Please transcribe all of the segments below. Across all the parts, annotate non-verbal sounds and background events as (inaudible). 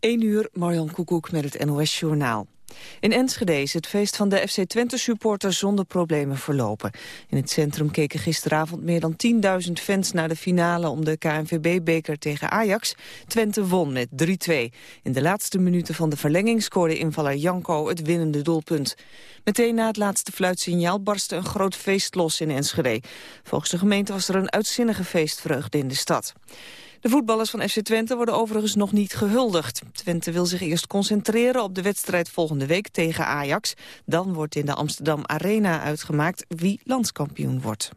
1 uur, Marjan Koekoek met het NOS-journaal. In Enschede is het feest van de FC Twente-supporters zonder problemen verlopen. In het centrum keken gisteravond meer dan 10.000 fans naar de finale om de KNVB-beker tegen Ajax. Twente won met 3-2. In de laatste minuten van de verlenging scoorde invaller Janko het winnende doelpunt. Meteen na het laatste fluitsignaal barstte een groot feest los in Enschede. Volgens de gemeente was er een uitzinnige feestvreugde in de stad. De voetballers van FC Twente worden overigens nog niet gehuldigd. Twente wil zich eerst concentreren op de wedstrijd volgende week tegen Ajax. Dan wordt in de Amsterdam Arena uitgemaakt wie landskampioen wordt.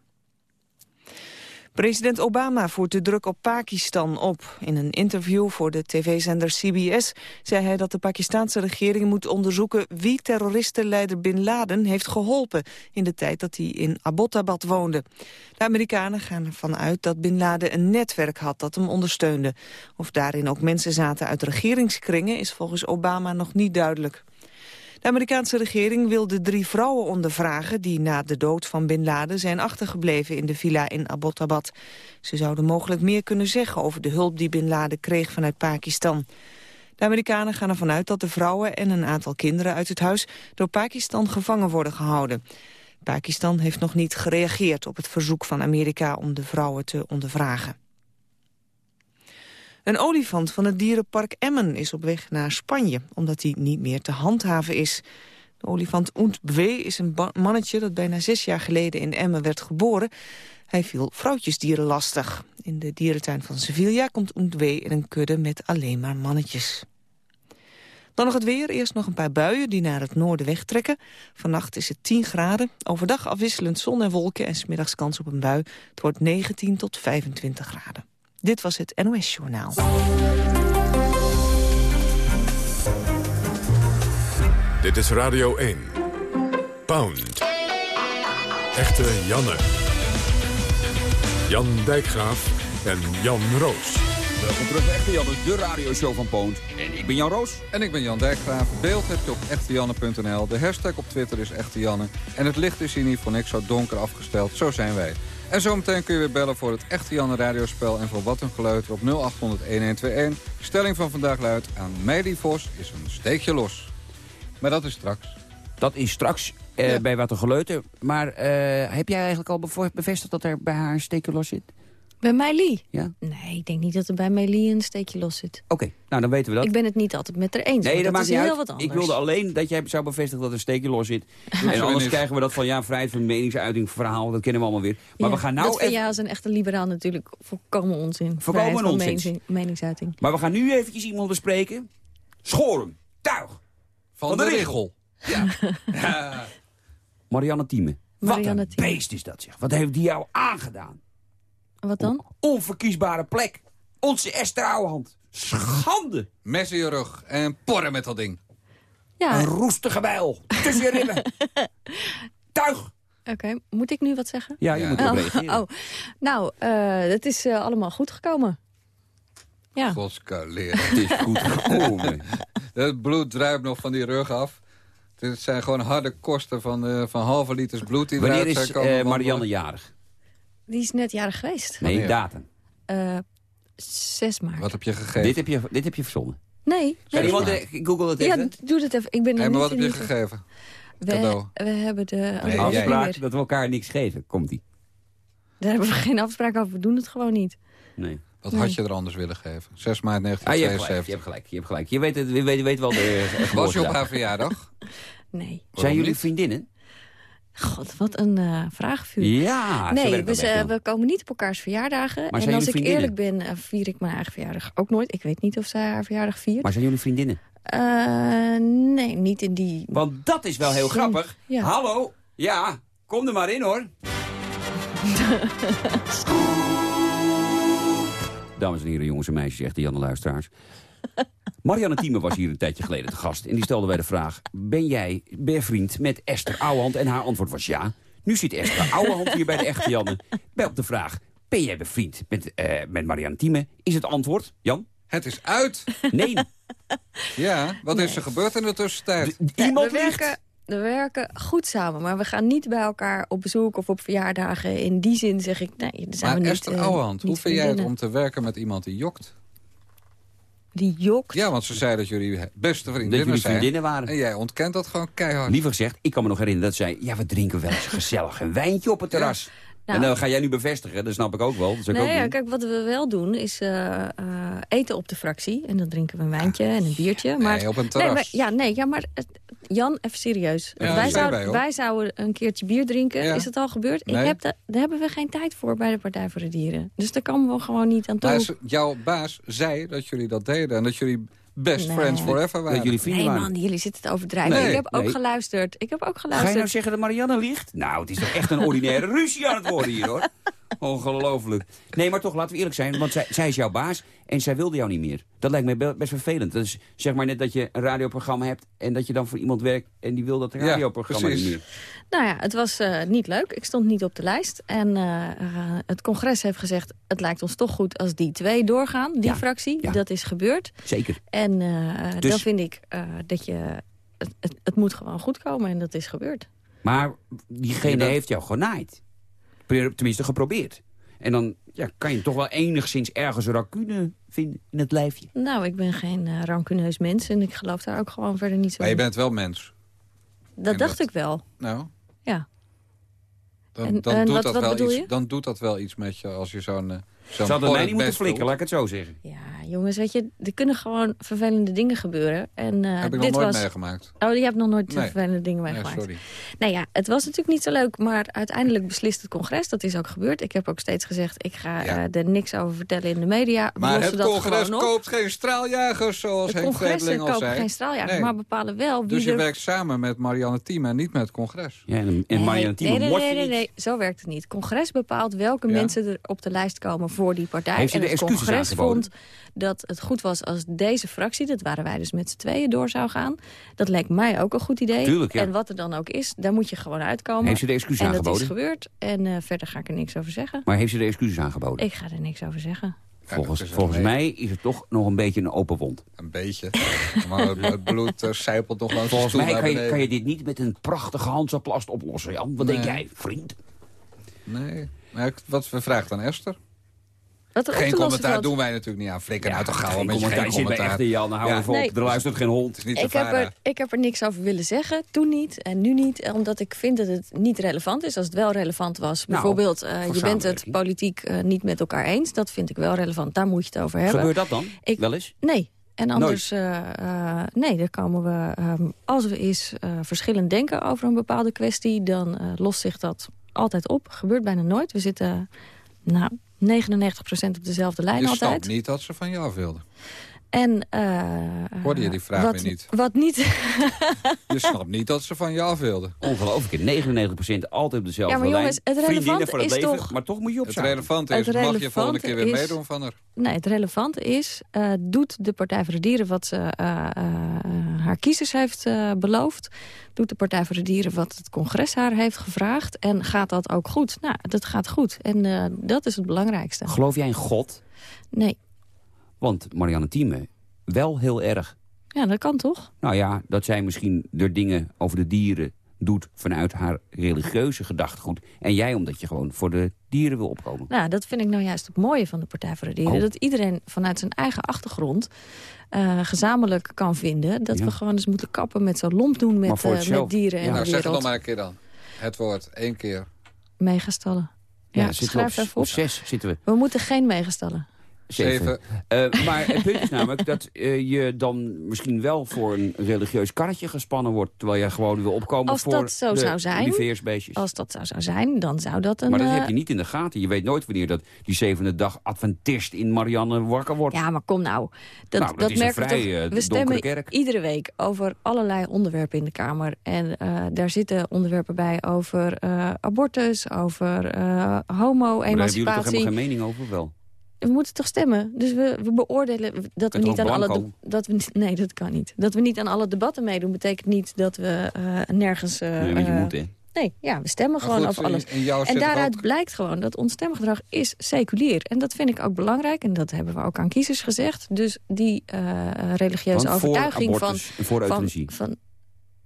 President Obama voert de druk op Pakistan op. In een interview voor de tv-zender CBS zei hij dat de Pakistanse regering moet onderzoeken wie terroristenleider Bin Laden heeft geholpen in de tijd dat hij in Abbottabad woonde. De Amerikanen gaan ervan uit dat Bin Laden een netwerk had dat hem ondersteunde. Of daarin ook mensen zaten uit regeringskringen is volgens Obama nog niet duidelijk. De Amerikaanse regering wil de drie vrouwen ondervragen... die na de dood van Bin Laden zijn achtergebleven in de villa in Abbottabad. Ze zouden mogelijk meer kunnen zeggen over de hulp die Bin Laden kreeg vanuit Pakistan. De Amerikanen gaan ervan uit dat de vrouwen en een aantal kinderen uit het huis... door Pakistan gevangen worden gehouden. Pakistan heeft nog niet gereageerd op het verzoek van Amerika om de vrouwen te ondervragen. Een olifant van het dierenpark Emmen is op weg naar Spanje... omdat hij niet meer te handhaven is. De olifant Oentbwe is een mannetje dat bijna zes jaar geleden in Emmen werd geboren. Hij viel vrouwtjesdieren lastig. In de dierentuin van Sevilla komt Oentbwe in een kudde met alleen maar mannetjes. Dan nog het weer. Eerst nog een paar buien die naar het noorden wegtrekken. Vannacht is het 10 graden. Overdag afwisselend zon en wolken en smiddags kans op een bui. Het wordt 19 tot 25 graden. Dit was het NOS Journaal. Dit is Radio 1. Pound. Echte Janne. Jan Dijkgraaf en Jan Roos. Welkom terug bij Echte Janne, de radioshow van Poont. En ik ben Jan Roos. En ik ben Jan Dijkgraaf. Beeld heb je op echtejanne.nl. De hashtag op Twitter is Echte Janne. En het licht is hier niet voor niks zo donker afgesteld. Zo zijn wij. En zometeen kun je weer bellen voor het echte Janne radiospel... en voor wat een geluid op 0800-1121. Stelling van vandaag luidt aan Meili Vos is een steekje los. Maar dat is straks. Dat is straks eh, bij wat een geluiden. Maar eh, heb jij eigenlijk al bevestigd dat er bij haar een steekje los zit? Bij Meili? Ja. Nee, ik denk niet dat er bij Meili een steekje los zit. Oké, nou dan weten we dat. Ik ben het niet altijd met haar eens. Nee, dat, dat maakt is niet heel uit. wat anders. Ik wilde alleen dat jij zou bevestigen dat er een steekje los zit. (laughs) en anders krijgen we dat van ja, vrijheid van meningsuiting, verhaal, dat kennen we allemaal weer. Maar Ja, we gaan nou dat vind even- jij als een echte liberaal natuurlijk volkomen onzin. Volkomen Vrijheid van nonsens. meningsi- meningsuiting. Maar we gaan nu eventjes iemand bespreken. Schorum, tuig. Van, Van de, de Richel. (laughs) Ja. Marianne Thieme. Marianne Wat een Thieme. beest is dat zeg. Wat heeft die jou aangedaan? Wat dan? Onverkiesbare plek. Onze Esther Ouwehand. Schande. Mes in je rug en porren met dat ding. Ja, Een oké. roestige bijl. Tussen je ribben. (laughs) Tuig. Moet ik nu wat zeggen? Ja, je Ja. moet Oh, reageren. (laughs) oh. Nou, eh, het is eh, allemaal goed gekomen. Ja. Godskaleren. Het is goed gekomen. (laughs) Het bloed druipt nog van die rug af. Het zijn gewoon harde kosten van, eh, van halve liters bloed die Wanneer eruit is zijn komen eh, wandelen. Marianne jarig? Die is net jarig geweest. Nee, datum. Eh 6 maart. Wat heb je gegeven? Dit heb, je, dit heb je verzonnen. Nee. Kan nee, iemand, eh, Google het ja, even. doe het even. Ik ben Hey, maar wat heb je gegeven? We, we hebben de... Nee, jij. Afspraak dat we elkaar niks geven. Komt die? Daar hebben we geen afspraak over. We doen het gewoon niet. Nee. Wat Nee. had je er anders willen geven? 6 maart Ah, je hebt gelijk. Je 1972. hebt gelijk. Je hebt gelijk. Je weet, het, je weet, je weet wel de eh, Was je op haar verjaardag? Nee. Zijn jullie niet? vriendinnen? God, wat een eh vraagvuur. Ja, nee, dus, eh, we komen niet op elkaars verjaardagen. Maar zijn en als ik eerlijk ben, eh, vier ik mijn eigen verjaardag ook nooit. Ik weet niet of zij haar verjaardag viert. Maar zijn jullie vriendinnen? Nee, niet in die... Want dat is wel heel Zin. grappig. Ja. Hallo? Ja, kom er maar in hoor. (laughs) Dames en heren, jongens en meisjes, de Janne Luisteraars. Marianne Thieme was hier een tijdje geleden te gast. En die stelde wij de vraag, ben jij bevriend met Esther Ouwehand? En haar antwoord was ja. Nu zit Esther Ouwehand hier bij de echte Janne. Bij op de vraag, ben jij bevriend met, eh, met Marianne Thieme? Is het antwoord, Jan? Het is uit. Nee. Ja, wat is er gebeurd in de tussentijd? Iemand we, werken, we werken goed samen, maar we gaan niet bij elkaar op bezoek of op verjaardagen. In die zin zeg ik, nee, daar zijn Maar we niet Esther eh, Ouwehand, hoe vind jij het om te werken met iemand die jokt? Die jokt. Ja, want ze zei dat jullie beste Dat vriendinnen jullie zijn. vriendinnen waren. En jij ontkent dat gewoon keihard. Liever gezegd, ik kan me nog herinneren dat zij... ja, we drinken wel eens gezellig een wijntje op het terras. Nou. en dan ga jij nu bevestigen, dat snap ik ook wel. Dat Nee, ook ja, kijk, wat we wel doen is eh, eh, eten op de fractie. En dan drinken we een wijntje en een biertje. Maar, Nee, op een nee, terras. maar, ja, nee, ja, maar Jan, even serieus. Ja, wij, zouden, wij, zouden een keertje bier drinken. Ja. Is dat al gebeurd? Nee. Ik heb da- daar hebben we geen tijd voor bij de Partij voor de Dieren. Dus daar komen we gewoon niet aan toe. Maar jouw baas zei dat jullie dat deden. En dat jullie best Nee. friends forever waren. Dat jullie vrienden Nee man, jullie zitten te overdrijven. Nee, ik heb ook nee. geluisterd. Ik heb ook Ga je geluisterd. nou zeggen dat Marianne liegt? Nou, het is toch echt een ordinaire (laughs) ruzie aan het worden hier, hoor. Ongelooflijk. Nee, maar toch, laten we eerlijk zijn. Want zij, zij is jouw baas en zij wilde jou niet meer. Dat lijkt mij be- best vervelend. Dat is zeg maar net dat je een radioprogramma hebt... en dat je dan voor iemand werkt en die wil dat Ja, radioprogramma niet precies. meer. Nou ja, het was eh, niet leuk. Ik stond niet op de lijst. En eh, eh, het congres heeft gezegd... het lijkt ons toch goed als die twee doorgaan, die Ja, fractie. ja. Dat is gebeurd. Zeker. En eh, Dus- dan vind ik eh, dat je... Het, het, het moet gewoon goed komen en dat is gebeurd. Maar diegene heeft jou genaaid. Tenminste, geprobeerd. En dan ja, kan je toch wel enigszins ergens een racune vinden in het lijfje. Nou, ik ben geen eh rancuneus mens en ik geloof daar ook gewoon verder niet zo Maar je bent wel mens. Dat en dacht dat- ik wel, Nou, ja. dan, En- dan, en doet wat- dat wat wel iets, je? dan doet dat wel iets met je als je zo'n... zo'n Ze hadden mij niet moeten flikken, laat ik het zo zeggen. Ja, jongens, weet je, er kunnen gewoon vervelende dingen gebeuren. En eh, Heb ik dit nog nooit was... meegemaakt. Oh, je hebt nog nooit Nee. vervelende dingen Nee, meegemaakt. sorry. Nou ja, het was natuurlijk niet zo leuk, maar uiteindelijk beslist het congres. Dat is ook gebeurd. Ik heb ook steeds gezegd, ik ga Ja. eh, er niks over vertellen in de media. Maar het dat congres koopt geen straaljagers, zoals Het Henk congres Vredeling al kopen zei. geen straaljagers, Nee. maar bepalen wel wie Dus je er... werkt samen met Marianne Thieme en niet met het congres. Ja, en, en Nee, Marianne Thieme nee, nee, nee, nee, nee, zo werkt het niet. Het congres bepaalt welke Ja. mensen er op de lijst komen voor die partij. Heeft en de het excuses congres aangeboden? vond dat het goed was als deze fractie, dat waren wij dus met z'n tweeën, door zou gaan. Dat leek mij ook een goed idee. Tuurlijk, ja. En wat er dan ook is, daar moet je gewoon uitkomen. Heeft ze de excuses en dat aangeboden? is gebeurd. En eh, verder ga ik er niks over zeggen. Maar heeft ze de excuses aangeboden? Ik ga er niks over zeggen. volgens is volgens mij is het toch nog een beetje een open wond. Een beetje. (laughs) maar het, het bloed uh, sijpelt nog langs Volgens mij kan je, beneden. kan je dit niet met een prachtige handzaplast oplossen, Jan. Wat denk jij, vriend? Nee. Maar wat we vragen aan Esther. Wat er Geen commentaar valt. doen wij natuurlijk niet aan. Flikker nou toch gauw geen een beetje geen commentaar. Echte Jan, hou Ja. even op. Nee. Er luistert geen Het hond. is niet Ik heb, er, ik heb er niks over willen zeggen. Toen niet en nu niet. Omdat ik vind dat het niet relevant is. Als het wel relevant was. Bijvoorbeeld, eh, je bent het politiek eh, niet met elkaar eens. Dat vind ik wel relevant. Daar moet je het over hebben. Gebeurt dat dan? Ik- Wel eens? Nee. En anders, eh, eh, nee, dan komen we, ehm, als we eens eh, verschillend denken over een bepaalde kwestie, dan eh, lost zich dat altijd op. Gebeurt bijna nooit. We zitten, nou, 99% op dezelfde lijn Je altijd. snapt niet dat ze van je af wilden. En, eh, Hoorde je die vraag wat, weer niet? Wat niet. (laughs) Je snapt niet dat ze van je af wilden. Ongelooflijk. 99% altijd op dezelfde Ja, maar lijn. jongens, het relevante voor het is leven, toch- Maar toch moet je op Het relevante Het is, mag je volgende keer weer is- meedoen van haar? Nee, het relevante is, eh, doet de Partij voor de Dieren wat ze eh, eh, haar kiezers heeft eh, beloofd? Doet de Partij voor de Dieren wat het congres haar heeft gevraagd? En gaat dat ook goed? Nou, dat gaat goed. En eh, dat is het belangrijkste. Geloof jij in God? Nee, Want Marianne Thieme, wel heel erg. ja, dat kan toch? Nou ja, dat zij misschien de dingen over de dieren doet vanuit haar religieuze gedachtegoed. En jij omdat je gewoon voor de dieren wil opkomen. Nou, dat vind ik nou juist het mooie van de Partij voor de Dieren. Oh. Dat iedereen vanuit zijn eigen achtergrond eh, gezamenlijk kan vinden... dat Ja. we gewoon eens moeten kappen met zo lomp doen met, eh, met dieren en Ja. Nou, de zeg het nog wereld. maar een keer dan. Het woord, één keer. Megastallen. Ja, we schrijf op, even op. op zes zitten we. We moeten geen megastallen. Zeven. Eh, maar het punt is namelijk dat eh, je dan misschien wel voor een religieus karretje gespannen wordt... terwijl je gewoon wil opkomen Als voor dat zo de zou zijn. Als dat zo zou zijn, dan zou dat een... Maar dat eh, heb je niet in de gaten. Je weet nooit wanneer dat die zevende dag Adventist in Marianne wakker wordt. Ja, maar kom nou. Dat, Nou, dat we vrij, toch. We stemmen kerk. iedere week over allerlei onderwerpen in de Kamer. En daar zitten onderwerpen bij over abortus, over eh maar daar hebben jullie toch homo-emancipatie. helemaal geen mening over? Wel. We moeten toch stemmen? Dus we, we beoordelen dat we niet aan alle... Dat we, nee, dat kan niet. Dat we niet aan alle debatten meedoen... betekent niet dat we eh, nergens... eh, Nee, want je eh, moet, hè. nee, ja, we stemmen gewoon goed, over alles. En daaruit ook- blijkt gewoon dat ons stemgedrag is seculier. En dat vind ik ook belangrijk. En dat hebben we ook aan kiezers gezegd. Dus die eh, religieuze Want overtuiging van... abortus voor van, euthanasie. van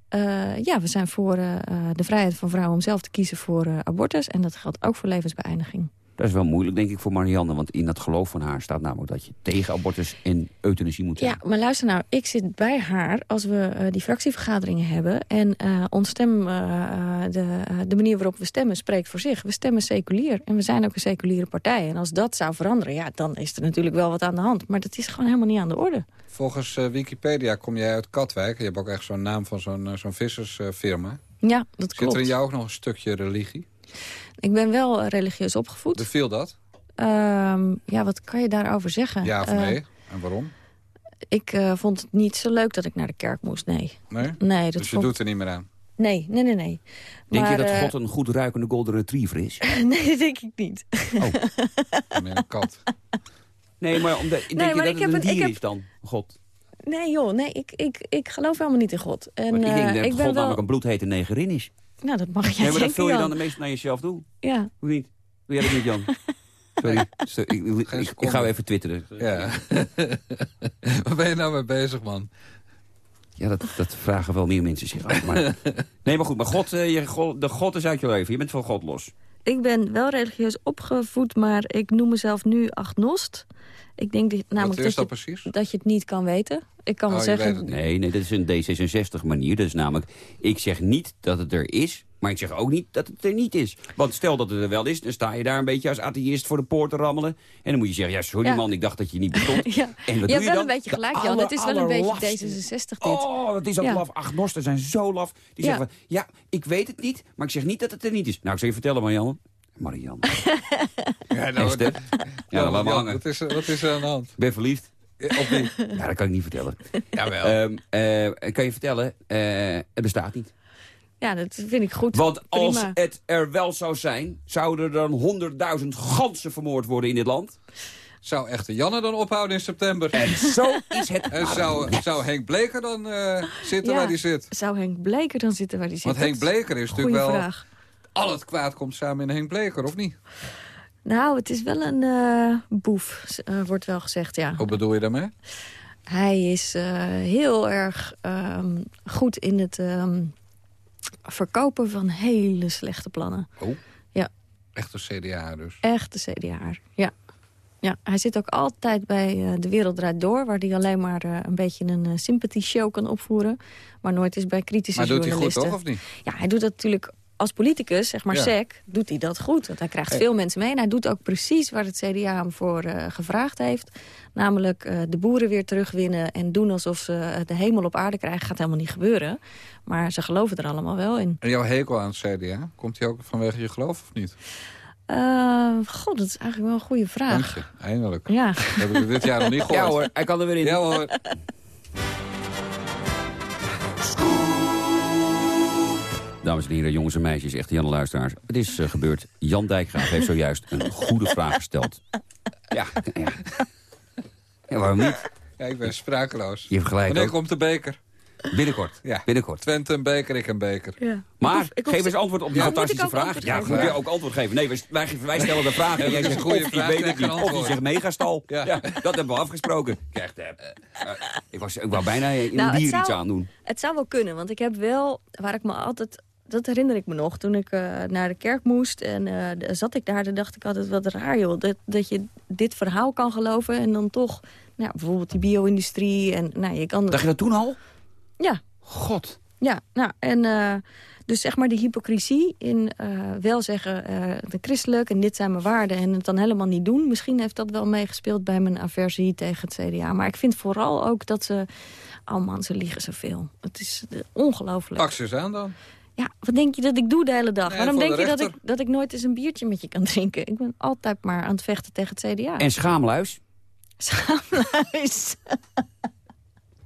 eh, ja, we zijn voor eh, eh, de vrijheid van vrouwen om zelf te kiezen voor eh, abortus. En dat geldt ook voor levensbeëindiging. Dat is wel moeilijk, denk ik, voor Marianne. Want in dat geloof van haar staat namelijk dat je tegen abortus en euthanasie moet zijn. Ja, maar luister nou, ik zit bij haar als we eh, die fractievergaderingen hebben. En uh, ons stem, uh, de, de manier waarop we stemmen spreekt voor zich. We stemmen seculier en we zijn ook een seculiere partij. En als dat zou veranderen, ja, dan is er natuurlijk wel wat aan de hand. Maar dat is gewoon helemaal niet aan de orde. Volgens Wikipedia kom jij uit Katwijk. Je hebt ook echt zo'n naam van zo'n zo'n vissersfirma. ja, dat klopt. Zit er in jou ook nog een stukje religie? Ik ben wel religieus opgevoed. Beviel dat? Uh, ja, wat kan je daarover zeggen? Ja of nee? Uh, en waarom? Ik uh, vond het niet zo leuk dat ik naar de kerk moest, nee. Nee? nee dat dus je vond... doet er niet meer aan? Nee, nee, nee, nee. Denk maar, je dat uh... God een goed ruikende golden retriever is? (laughs) nee, dat denk ik niet. Oh. (laughs) een kat. Nee, maar omdat, denk nee, je maar dat ik het heb een dier ik is dan, God? Nee joh, nee, ik, ik, ik geloof helemaal niet in God. En, Want ik denk dat ik God wel... namelijk een bloedhete negerin is. Nou, dat mag jij Nee, maar dat vul je dan de meest naar jezelf toe. Ja. Hoe niet? Doe jij dat niet, Jan? (laughs) Sorry. Sorry, Ik, ik, ik, ik ga even twitteren. Ja. (laughs) Waar ben je nou mee bezig, man? Ja, dat, dat vragen wel meer mensen zich af. Maar... (laughs) Nee, maar goed, maar God, uh, je, God, de God is uit je leven. Je bent van God los. Ik ben wel religieus opgevoed, maar ik noem mezelf nu agnost. Ik denk dat, namelijk dat, dat je, precies? dat je het niet kan weten. Ik kan wel Oh, weet zeggen... Nee, nee, dat is een D66-manier. Dat is namelijk, ik zeg niet dat het er is... maar ik zeg ook niet dat het er niet is. Want stel dat het er wel is, dan sta je daar een beetje als atheïst voor de poort te rammelen. En dan moet je zeggen, ja, sorry Ja. man, ik dacht dat je niet bestond. (laughs) Ja, En wat je doe hebt je wel dan? een beetje gelijk, Jan. Het is wel een beetje allerlafste- D66 dit. Oh, dat is ook Ja. laf. Agnosten zijn zo laf. Die Ja. zeggen van, ja, ik weet het niet, maar ik zeg niet dat het er niet is. Nou, ik zal je vertellen, Marianne. Marianne. (laughs) Ja, nou, Esther. Ja, laat hangen. Wat is, er- wat is er aan de hand? Ik ben verliefd. Of niet? Ja, dat kan ik niet vertellen. Jawel. Ehm eh, kan je vertellen, eh, het bestaat niet. Ja, dat vind ik goed. Want als Prima. het er wel zou zijn, zouden er dan honderdduizend ganzen vermoord worden in dit land. Zou echte Janne dan ophouden in september? En zo is het. (laughs) En zou, zou Henk Bleker dan eh, zitten Ja. waar hij zit? Zou Henk Bleker dan zitten waar hij zit? Want Henk Bleker is natuurlijk goede wel... vraag. Al het kwaad komt samen in Henk Bleker, of niet? Nou, het is wel een eh, boef, eh, wordt wel gezegd, ja. Wat bedoel je daarmee? Hij is eh, heel erg ehm, goed in het ehm, verkopen van hele slechte plannen. Echte CDA dus. Echt de CDA. Ja. ja. Hij zit ook altijd bij De Wereld Draait Door... waar hij alleen maar een beetje een sympathy show kan opvoeren. Maar nooit is bij kritische Maar doet hij goed, journalisten. toch, of niet? Ja, hij doet dat natuurlijk als politicus, zeg maar Ja. sec, doet hij dat goed. Want hij krijgt Hey. veel mensen mee. En hij doet ook precies waar het CDA hem voor eh, gevraagd heeft. Namelijk eh, de boeren weer terugwinnen en doen alsof ze eh, de hemel op aarde krijgen. Gaat helemaal niet gebeuren. Maar ze geloven er allemaal wel in. En jouw hekel aan het CDA, komt die ook vanwege je geloof of niet? Eh, God, dat is eigenlijk wel een goede Dank vraag. je, eindelijk. Ja. Dat heb ik dit jaar nog niet gehoord. Ja hoor, hij kan er weer in. Ja hoor. Dames en heren, jongens en meisjes, echte Janne luisteraars. Het is eh, gebeurd. Jan Dijkgraaf heeft zojuist een goede vraag gesteld. Ja, ja. ja waarom niet? Ja, ik ben sprakeloos. Je hebt gelijk Wanneer ook. komt de beker? Binnenkort. Ja. Binnenkort. Twente een beker, ik een beker. ja. Maar Ik hoef- ik hoef geef eens antwoord op die Ja, fantastische vraag. Ja, moet je ook antwoord geven. Nee, wij, wij, stellen de vraag en jij zegt een goede of vraag, weet het Of je antwoord. zegt megastal. Ja. Ja. dat hebben we afgesproken. Krijgt, eh, ik, was, ik wou bijna in Nou, een het dier zou- iets aandoen. Het zou wel kunnen, want ik heb wel, waar ik me altijd... Dat herinner ik me nog, toen ik eh, naar de kerk moest en eh, zat ik daar, dan dacht ik altijd wat raar joh. Dat, dat je dit verhaal kan geloven en dan toch, nou, bijvoorbeeld die bio-industrie en nou, je kan... Dacht je dat toen al? Ja, God. ja, nou, en eh, dus zeg maar de hypocrisie in eh, wel zeggen, eh de christelijk en dit zijn mijn waarden en het dan helemaal niet doen. Misschien heeft dat wel meegespeeld bij mijn aversie tegen het CDA. Maar ik vind vooral ook dat ze, oh man, ze liegen zoveel. Het is ongelooflijk. Pak ze eens aan dan. Ja, wat denk je dat ik doe de hele dag? Nee, Waarom denk de je dat ik, dat ik nooit eens een biertje met je kan drinken? Ik ben altijd maar aan het vechten tegen het CDA. En schaamluis? Schaamluis. (laughs)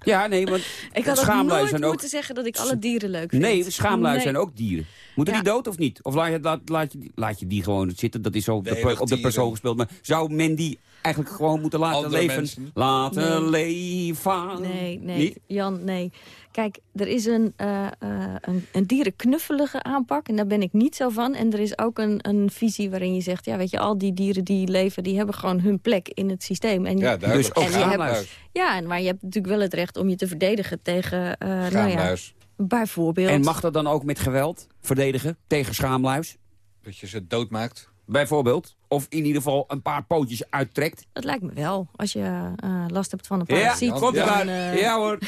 Ja, nee, want (laughs) Ik had ook schaamluis nooit zijn ook... moeten zeggen dat ik alle dieren leuk vind. Nee, schaamluis Nee. zijn ook dieren. Moeten Ja. die dood of niet? Of laat je, laat, laat, laat je die gewoon zitten? Dat is zo op de, Nee, op de persoon gespeeld. Maar zou men die eigenlijk gewoon moeten laten Andere leven? mensen. Laten leven. Nee, nee, Niet? Jan, nee. Kijk, er is een, eh, eh, een, een dierenknuffelige aanpak en daar ben ik niet zo van. En er is ook een, een visie waarin je zegt... ja, weet je, al die dieren die leven, die hebben gewoon hun plek in het systeem. En je- Ja, duidelijk. Dus ook En je hebt- schaamluis. ja, en, maar je hebt natuurlijk wel het recht om je te verdedigen tegen... eh nou ja, Schaamluis. bijvoorbeeld... En mag dat dan ook met geweld verdedigen tegen schaamluis? Dat je ze doodmaakt. Bijvoorbeeld? Of in ieder geval een paar pootjes uittrekt? Dat lijkt me wel. Als je eh, last hebt van een Ja, parasiet. komt dan, eraan. eh, Ja hoor. (laughs)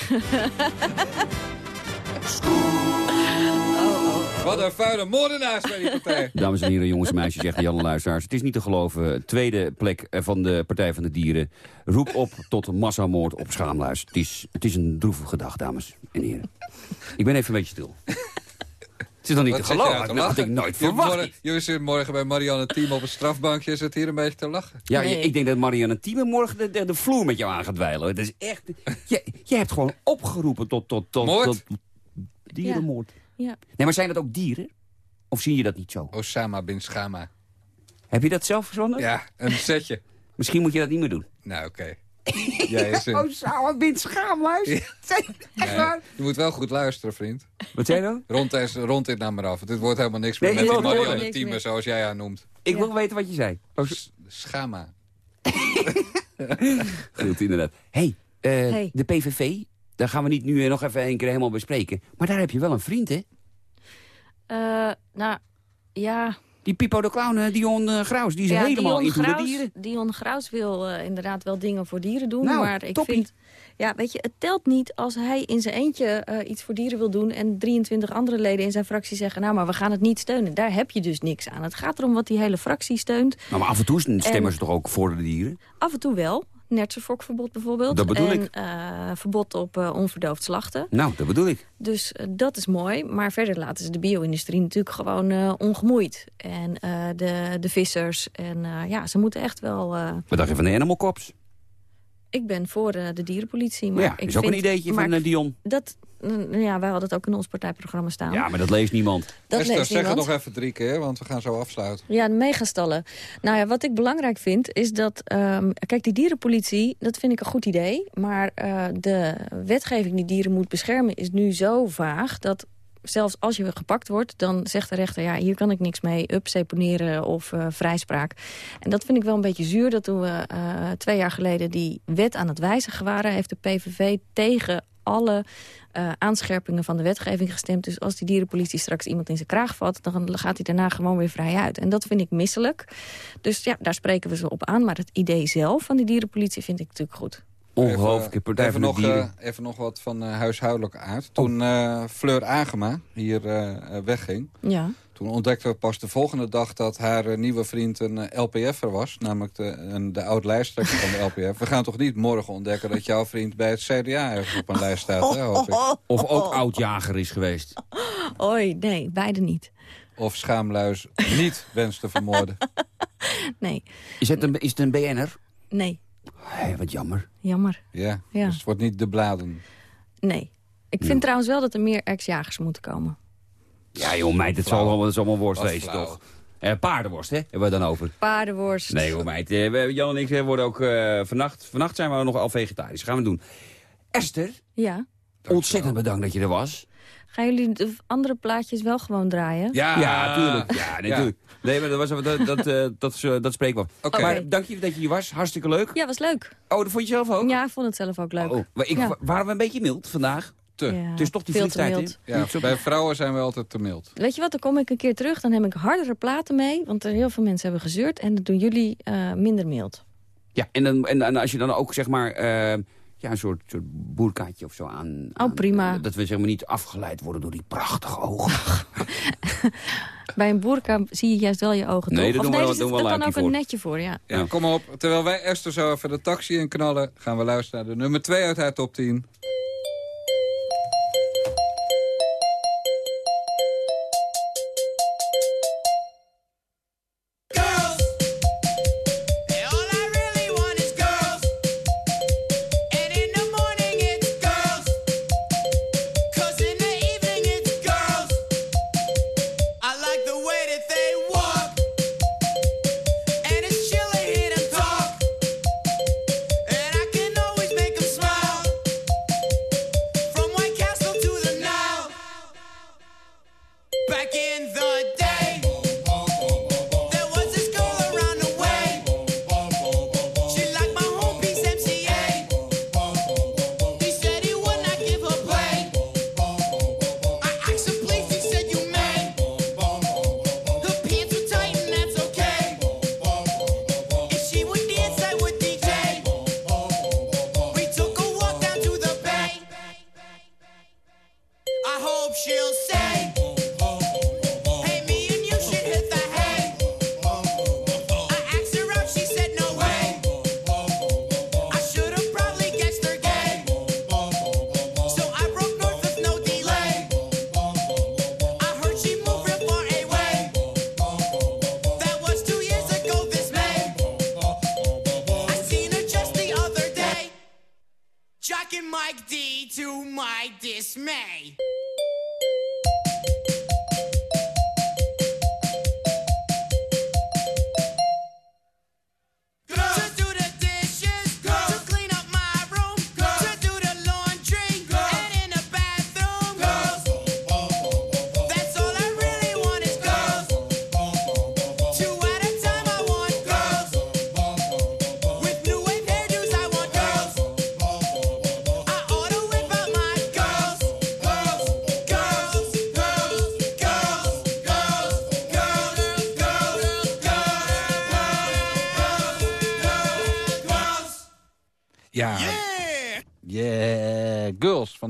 Wat een vuile moordenaars bij die partij. Dames en heren, jongens en meisjes, zegt Jan Luisteraars. Het is niet te geloven. Tweede plek eh, van de Partij van de Dieren. Roep op tot massamoord op schaamluis. Het is, het is een droevige dag, dames en heren. Ik ben even een beetje stil. Het is dan niet Wat te geloven. Dat had ik lachen? nooit verwacht. Jullie zitten morgen bij Marianne Team op een strafbankje. Zit hier een beetje te lachen. Ja, Nee. ik denk dat Marianne Thieme morgen de, de, de vloer met jou aan gaat dweilen. Het is echt... Je, je hebt gewoon opgeroepen tot, tot, tot, Moord? tot dierenmoord. Ja. Nee, maar zijn dat ook dieren? Of zie je dat niet zo? Osama bin Schama. Heb je dat zelf verzonnen? Ja, een setje. (laughs) Misschien moet je dat niet meer doen. Nou, oké. Jij is een... Osama bin Schaamluis? Echt Nee, waar? je moet wel goed luisteren, vriend. Wat zei je nou? Rond, rond dit nou maar af. Dit wordt helemaal niks meer Nee, met die Marianne meer. zoals jij haar noemt. Ik Ja. wil weten wat je zei. Oh, Schama. (laughs) Goed, inderdaad. hey, eh, Hey. de PVV, daar gaan we niet nu nog even een keer helemaal bespreken. Maar daar heb je wel een vriend, hè? Eh, nou, ja. Die Pipo de Clown, eh, Dion eh, Graus, die is ja, helemaal Dion de Graus, dieren. Dion Graus wil eh, inderdaad wel dingen voor dieren doen. Nou, maar ik toppie. vind... Ja, weet je, het telt niet als hij in zijn eentje iets voor dieren wil doen... en 23 andere leden in zijn fractie zeggen... nou, maar we gaan het niet steunen. Daar heb je dus niks aan. Het gaat erom wat die hele fractie steunt. Nou, maar af en toe stemmen En- ze toch ook voor de dieren? Af en toe wel. Nertsenfokverbod bijvoorbeeld. Dat bedoel en, ik. eh, verbod op eh, onverdoofd slachten. Nou, dat bedoel ik. Dus eh, dat is mooi. Maar verder laten ze de bio-industrie natuurlijk gewoon ongemoeid. En de, de vissers. En ja, ze moeten echt wel... Wat dacht je van de Animal ik ben voor de dierenpolitie. Maar ja, ik is ook vind, een ideetje van Dion. Dat, ja, wij hadden het ook in ons partijprogramma staan. Ja, maar dat leest niemand. dat Esther, leest zeg het niemand. nog even drie keer, want we gaan zo afsluiten. Ja, de megastallen. Nou ja, wat ik belangrijk vind is dat... ehm, kijk, die dierenpolitie, dat vind ik een goed idee. Maar eh, de wetgeving die dieren moet beschermen is nu zo vaag... dat zelfs als je gepakt wordt, dan zegt de rechter... ja, hier kan ik niks mee, up, seponeren of eh, vrijspraak. En dat vind ik wel een beetje zuur. Dat toen we eh, twee jaar geleden die wet aan het wijzigen waren... heeft de PVV tegen alle eh, aanscherpingen van de wetgeving gestemd. Dus als die dierenpolitie straks iemand in zijn kraag vat... dan gaat hij daarna gewoon weer vrij uit. En dat vind ik misselijk. Dus ja, daar spreken we ze op aan. Maar het idee zelf van die dierenpolitie vind ik natuurlijk goed. Ongelooflijke Partij even van de nog, Dieren. eh, even nog wat van eh, huishoudelijke aard. Toen eh, Fleur Agema hier wegging... Ja. Toen ontdekten we pas de volgende dag dat haar eh, nieuwe vriend een eh, LPF'er was. Namelijk de, een, de oud-lijsttrekker van de (laughs) LPF. We gaan toch niet morgen ontdekken dat jouw vriend bij het CDA ergens op een lijst staat, hè, hoop ik. Of ook oud-jager is geweest. (laughs) Oei, nee, beide niet. Of schaamluis niet wenst te vermoorden. (laughs) Nee, Is het een, is het een BN'er? nee, Hé, wat jammer. jammer. Ja, Ja. dus het wordt niet de bladen. Nee. Ik vind trouwens wel dat er meer ex-jagers moeten komen. Ja, joh, meid, het zal allemaal, worst wezen, flauw. toch? Eh, paardenworst, hè? Hebben we het dan over? Paardenworst. Nee, joh, meid. eh, we- Jan en ik eh, worden ook eh, vannacht... Vannacht zijn we nog al vegetarisch. Gaan we doen. Esther, Ja. ontzettend bedankt dat je er was. Gaan jullie de andere plaatjes wel gewoon draaien? Ja, Ja, tuurlijk. Ja, nee, Ja. tuurlijk. Nee, maar dat, was, dat, dat, eh, dat, dat spreken we af. Oké. Maar dank je dat je hier was. Hartstikke leuk. Ja, was leuk. Oh, dat vond je zelf ook? Ja, ik vond het zelf ook leuk. Oh, maar ik, Ja. Waren we een beetje mild vandaag? Te. Ja, Het is toch die mild. Ja, bij vrouwen zijn we altijd te mild. Weet je wat, dan kom ik een keer terug. Dan heb ik hardere platen mee. Want er heel veel mensen hebben gezeurd. En dat doen jullie eh, minder mild. Ja, en, dan, en, en als je dan ook zeg maar eh, ja, een soort, soort boerkaatje of zo aan... Oh, aan- prima. dat we zeg maar niet afgeleid worden door die prachtige ogen. (laughs) Bij een boerka zie je juist wel je ogen, Nee, toch? daar Of doen we nee, wel- er doen zit we er wel dan ook een netje voor, ja. Ja, Ja. kom op. Terwijl wij Esther zo even de taxi in knallen... gaan we luisteren naar de nummer 2 uit haar top 10.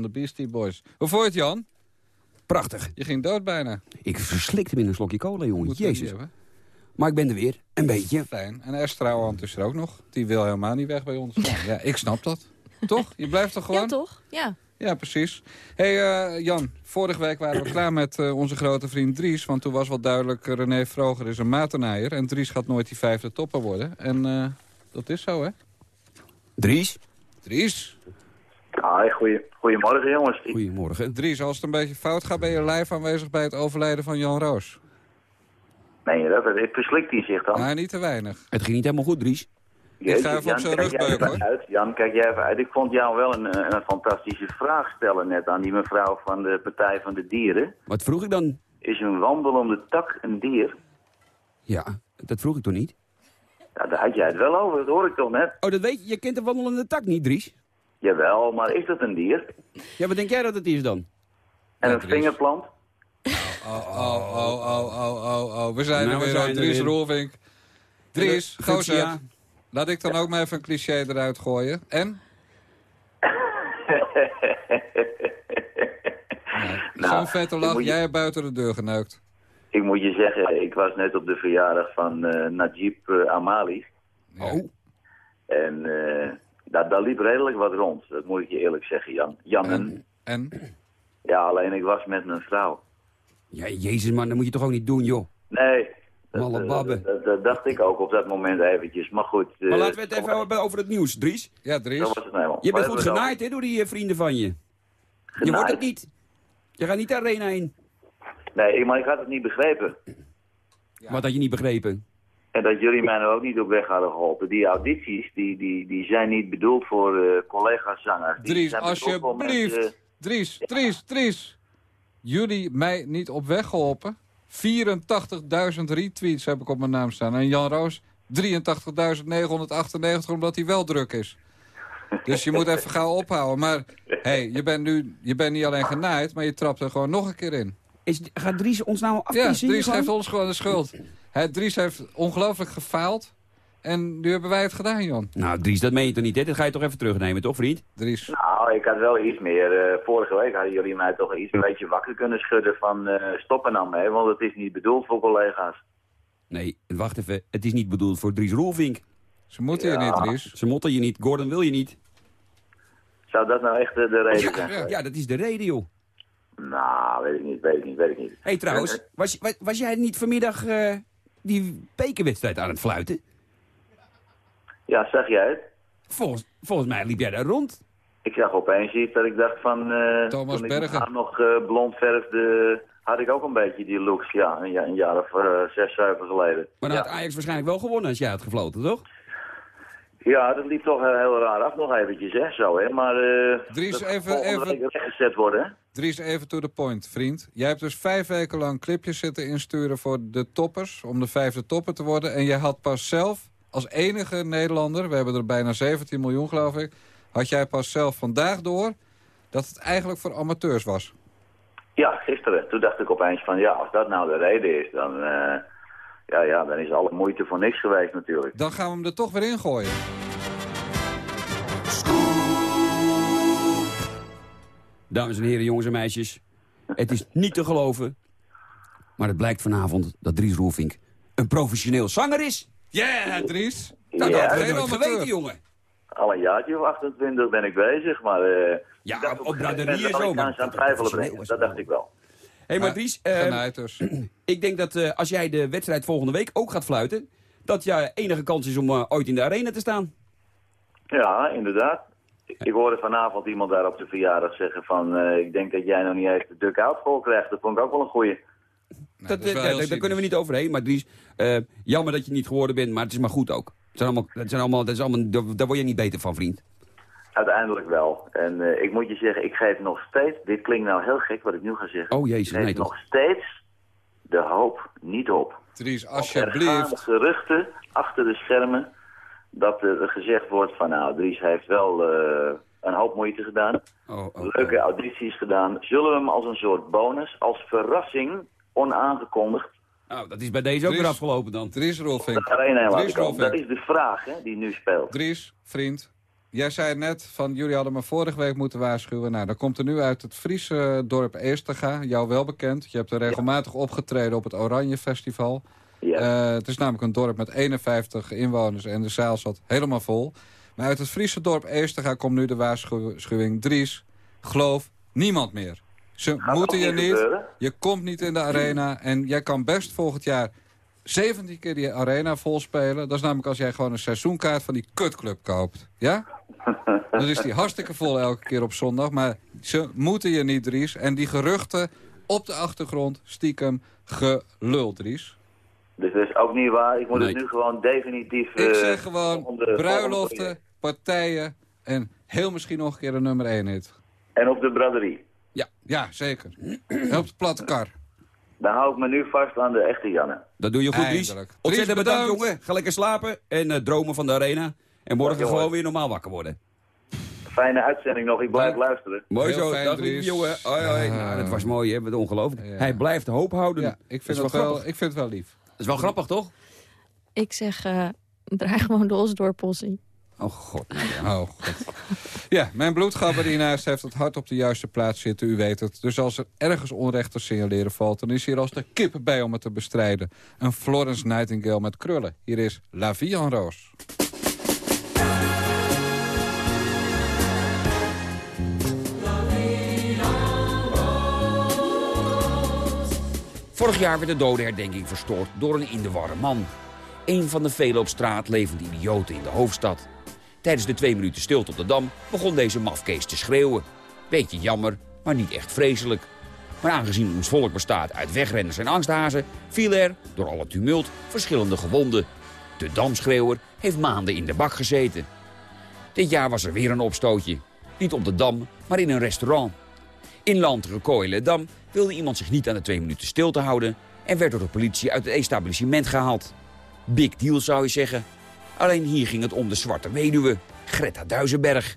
De Beastie Boys. Hoe vond je het, Jan? Prachtig. Je ging dood bijna. Ik verslikte in een slokje cola, jongen. Je Jezus. Maar ik ben er weer. Een beetje. Fijn. En Esther is er ook nog. Die wil helemaal niet weg bij ons. Ja, ik snap dat. Toch? Je blijft toch gewoon? Ja, toch? Ja. Ja, precies. hey, eh, Jan, vorige week waren we klaar met eh, onze grote vriend Dries. Want toen was wel duidelijk, eh, René Vroger is een matenaaier. En Dries gaat nooit die vijfde topper worden. En eh, dat is zo, hè? Dries, Dries. Hi, goeie, goedemorgen jongens. Ik- goedemorgen. Dries, als het een beetje fout gaat, ben je live aanwezig bij het overlijden van Jan Roos. Je dat? Het verslikt hij zich dan? Maar niet te weinig. Het ging niet helemaal goed, Dries. Jezus, ga even op Jan, zijn kijk rug jij beuken, even hoor. uit. Jan, kijk jij even uit. Ik vond jou wel een, eh, een fantastische vraag stellen net aan die mevrouw van de Partij van de Dieren. Wat vroeg ik dan? Is een wandelende tak een dier? Ja, dat vroeg ik toch niet? Ja, daar had jij het wel over, dat hoor ik toch net. Oh, dat weet je. Je kent de wandelende tak niet, Dries. Jawel, maar is dat een dier? Ja, wat denk jij dat het is dan? En een vingerplant? Oh, oh, oh, oh, oh, oh, oh. We zijn Nou, er we weer, er Dries. Rolvink. Dries, gozer. Laat ik dan ook maar even een cliché eruit gooien. En? (laughs) Nou, Zo'n vette lach, je- jij hebt buiten de deur geneukt. Ik moet je zeggen, ik was net op de verjaardag van eh, Najib eh, Amali. Oh, En eh, daar, daar liep redelijk wat rond, dat moet ik je eerlijk zeggen, Jan. Jan, en, En? ja, alleen ik was met mijn vrouw. ja, jezus man, dat moet je toch ook niet doen, joh. Nee. dat- Malle dat- babbe. Dat, dat dacht ik ook op dat moment eventjes. Maar goed. eh, Maar laten we het even over het nieuws, Dries. Ja, Dries. was het nou helemaal. Je bent goed genaaid, hè, door die eh, vrienden van je. Je wordt het niet. Je gaat niet de arena in. Nee, ik- maar ik had het niet begrepen. Wat had je niet begrepen? En dat jullie mij nou ook niet op weg hadden geholpen. Die audities, die, die, die zijn niet bedoeld voor eh collega-zangers. Dries, alsjeblieft. Dries, Dries, Dries. Jullie mij niet op weg geholpen. 84.000 retweets heb ik op mijn naam staan. En Jan Roos 83.998 omdat hij wel druk is. Dus je moet even gauw ophouden. Maar hey, je bent nu je bent niet alleen genaaid, maar je trapt er gewoon nog een keer in. Is, gaat Dries ons nou Ja, afkiezen? Dries hier geeft ons gewoon de schuld. Hè, Dries heeft ongelooflijk gefaald. En nu hebben wij het gedaan, Jan. Nou, Dries, dat meen je toch niet, hè? Dat ga je toch even terugnemen, toch, vriend? Dries. Nou, ik had wel iets meer. eh, vorige week hadden jullie mij toch iets een beetje wakker kunnen schudden van eh stoppen nou mee. Want het is niet bedoeld voor collega's. Nee, wacht even. Het is niet bedoeld voor Dries Roelvink. Ze moeten Ja. niet, Dries. Ze motten je niet. Gordon wil je niet. Zou dat nou echt de reden Ja, zijn? ja, dat is de reden, joh. Nou, weet ik niet, weet ik niet, weet ik niet. Hé, hey, trouwens, was, was, was jij niet vanmiddag eh, die bekerwedstrijd aan het fluiten? Ja, zag jij het? Volgens, volgens mij liep jij daar rond. Ik zag opeens iets dat ik dacht van... eh Thomas toen Bergen. ik nog eh, blond verfde, had ik ook een beetje die looks. Ja, een, jaar- een jaar of eh, zes, zeven geleden. Maar dan ja. had Ajax waarschijnlijk wel gewonnen als jij had gefloten, toch? Ja, dat liep toch eh, heel raar af nog eventjes, hè, zo, hè. Maar eh Dries, dat even- even- rechtgezet worden, hè. Dries, even to the point, vriend. Jij hebt dus vijf weken lang clipjes zitten insturen voor de toppers... om de vijfde topper te worden. En jij had pas zelf, als enige Nederlander... we hebben er bijna 17 miljoen, geloof ik... had jij pas zelf vandaag door dat het eigenlijk voor amateurs was. Ja, gisteren. Toen dacht ik opeens van, ja, als dat nou de reden is, dan... eh, ja, ja, dan is alle moeite voor niks geweest natuurlijk. Dan gaan we hem er toch weer in gooien. Dames en heren, jongens en meisjes. Het is niet te geloven. Maar het blijkt vanavond dat Dries Roelvink een professioneel zanger is. Yeah, Dries. Nou, Ja, dat had ik geweten, jongen. Al een jaartje of 28 ben ik bezig, maar... eh, Ja, op braderie zo, maar dat Dat dacht ik wel. Hé, hey, maar Dries, eh, dus. ik denk dat eh, als jij de wedstrijd volgende week ook gaat fluiten... dat je enige kans is om eh, ooit in de arena te staan. Ja, inderdaad. Ik hoorde vanavond iemand daar op zijn verjaardag zeggen van... eh, ik denk dat jij nog niet eens de duck-out vol krijgt. Dat vond ik ook wel een goeie. dat, dat daar- kunnen we niet overheen. Maar Dries, eh, jammer dat je niet geworden bent, maar het is maar goed ook. Het zijn allemaal, het zijn allemaal, dat is allemaal, daar- daar word je niet beter van, vriend. Uiteindelijk wel. En eh, ik moet je zeggen, ik geef nog steeds... Dit klinkt nou heel gek wat ik nu ga zeggen. Oh, jezus, ik geef nee, nog steeds de hoop niet op. Dries, Er gaan alsjeblieft. geruchten achter de schermen dat er gezegd wordt van... Nou, Dries heeft wel eh, een hoop moeite gedaan. Oh, oh, Leuke audities gedaan. Zullen we hem als een soort bonus, als verrassing, onaangekondigd... Nou, dat is bij deze ook Dries. weer afgelopen dan. Dries Rolfink. Dries? Dat is de vraag hè, die nu speelt. Dries, vriend. Jij zei net van jullie hadden me vorige week moeten waarschuwen. Nou, dan komt er nu uit het Friese dorp Eerstega. Jou wel bekend. Je hebt er regelmatig opgetreden op het Oranje Festival. Ja. Eh, het is namelijk een dorp met 51 inwoners en de zaal zat helemaal vol. Maar uit het Friese dorp Eerstega komt nu de waarschuwing. Dries, geloof niemand meer. Ze Gaat moeten je niet niet. gebeuren. Je komt niet in de arena. En jij kan best volgend jaar 17 keer die arena volspelen. Dat is namelijk als jij gewoon een seizoenkaart van die kutclub koopt. Ja? (laughs) Dan is die hartstikke vol elke keer op zondag. Maar ze moeten je niet, Dries. En die geruchten op de achtergrond, stiekem, gelul, Dries. Dus dat is ook niet waar. Ik moet Nee. het nu gewoon definitief... Ik eh, zeg gewoon bruiloften, partijen en heel misschien nog een keer een nummer 1 hit. En op de braderie. Ja, ja zeker. En op de platte kar. Dan hou ik me nu vast aan de echte Janne. Dat doe je goed, Dries. Ontzettend bedankt, bedankt. jongen. Ga lekker slapen en eh, dromen van de arena. En morgen gewoon weer normaal wakker worden. Fijne uitzending nog. Ik blijf Ja. luisteren. Mooi Heel zo. fijn, Dag, Dries. lieve jongen. Hoi. Ja. Nou, dat was mooi, hè. Wat ongelooflijk. Ja. Hij blijft hoop houden. Ja, ik Dat vind, het wel ik vind het wel lief. Dat is wel grappig, toch? Ik zeg, eh draai gewoon de os door, Possie. Oh, god. ja. Oh, god. Ja, mijn bloedgabber heeft het hart op de juiste plaats zitten, u weet het. Dus als er ergens onrecht te signaleren valt... dan is hier als de kip bij om het te bestrijden. Een Florence Nightingale met krullen. Hier is La Vie en Rose. Vorig jaar werd de dodenherdenking verstoord door een in de warre man. Een van de vele op straat levende idioten in de hoofdstad. Tijdens de twee minuten stilte op de Dam begon deze mafkees te schreeuwen. Beetje jammer, maar niet echt vreselijk. Maar aangezien ons volk bestaat uit wegrenners en angsthazen... viel er, door alle tumult, verschillende gewonden. De Damschreeuwer heeft maanden in de bak gezeten. Dit jaar was er weer een opstootje. Niet op de Dam, maar in een restaurant. In Landre wilde iemand zich niet aan de twee minuten stilte houden... en werd door de politie uit het establishment gehaald. Big deal zou je zeggen. Alleen hier ging het om de zwarte weduwe, Greta Duisenberg.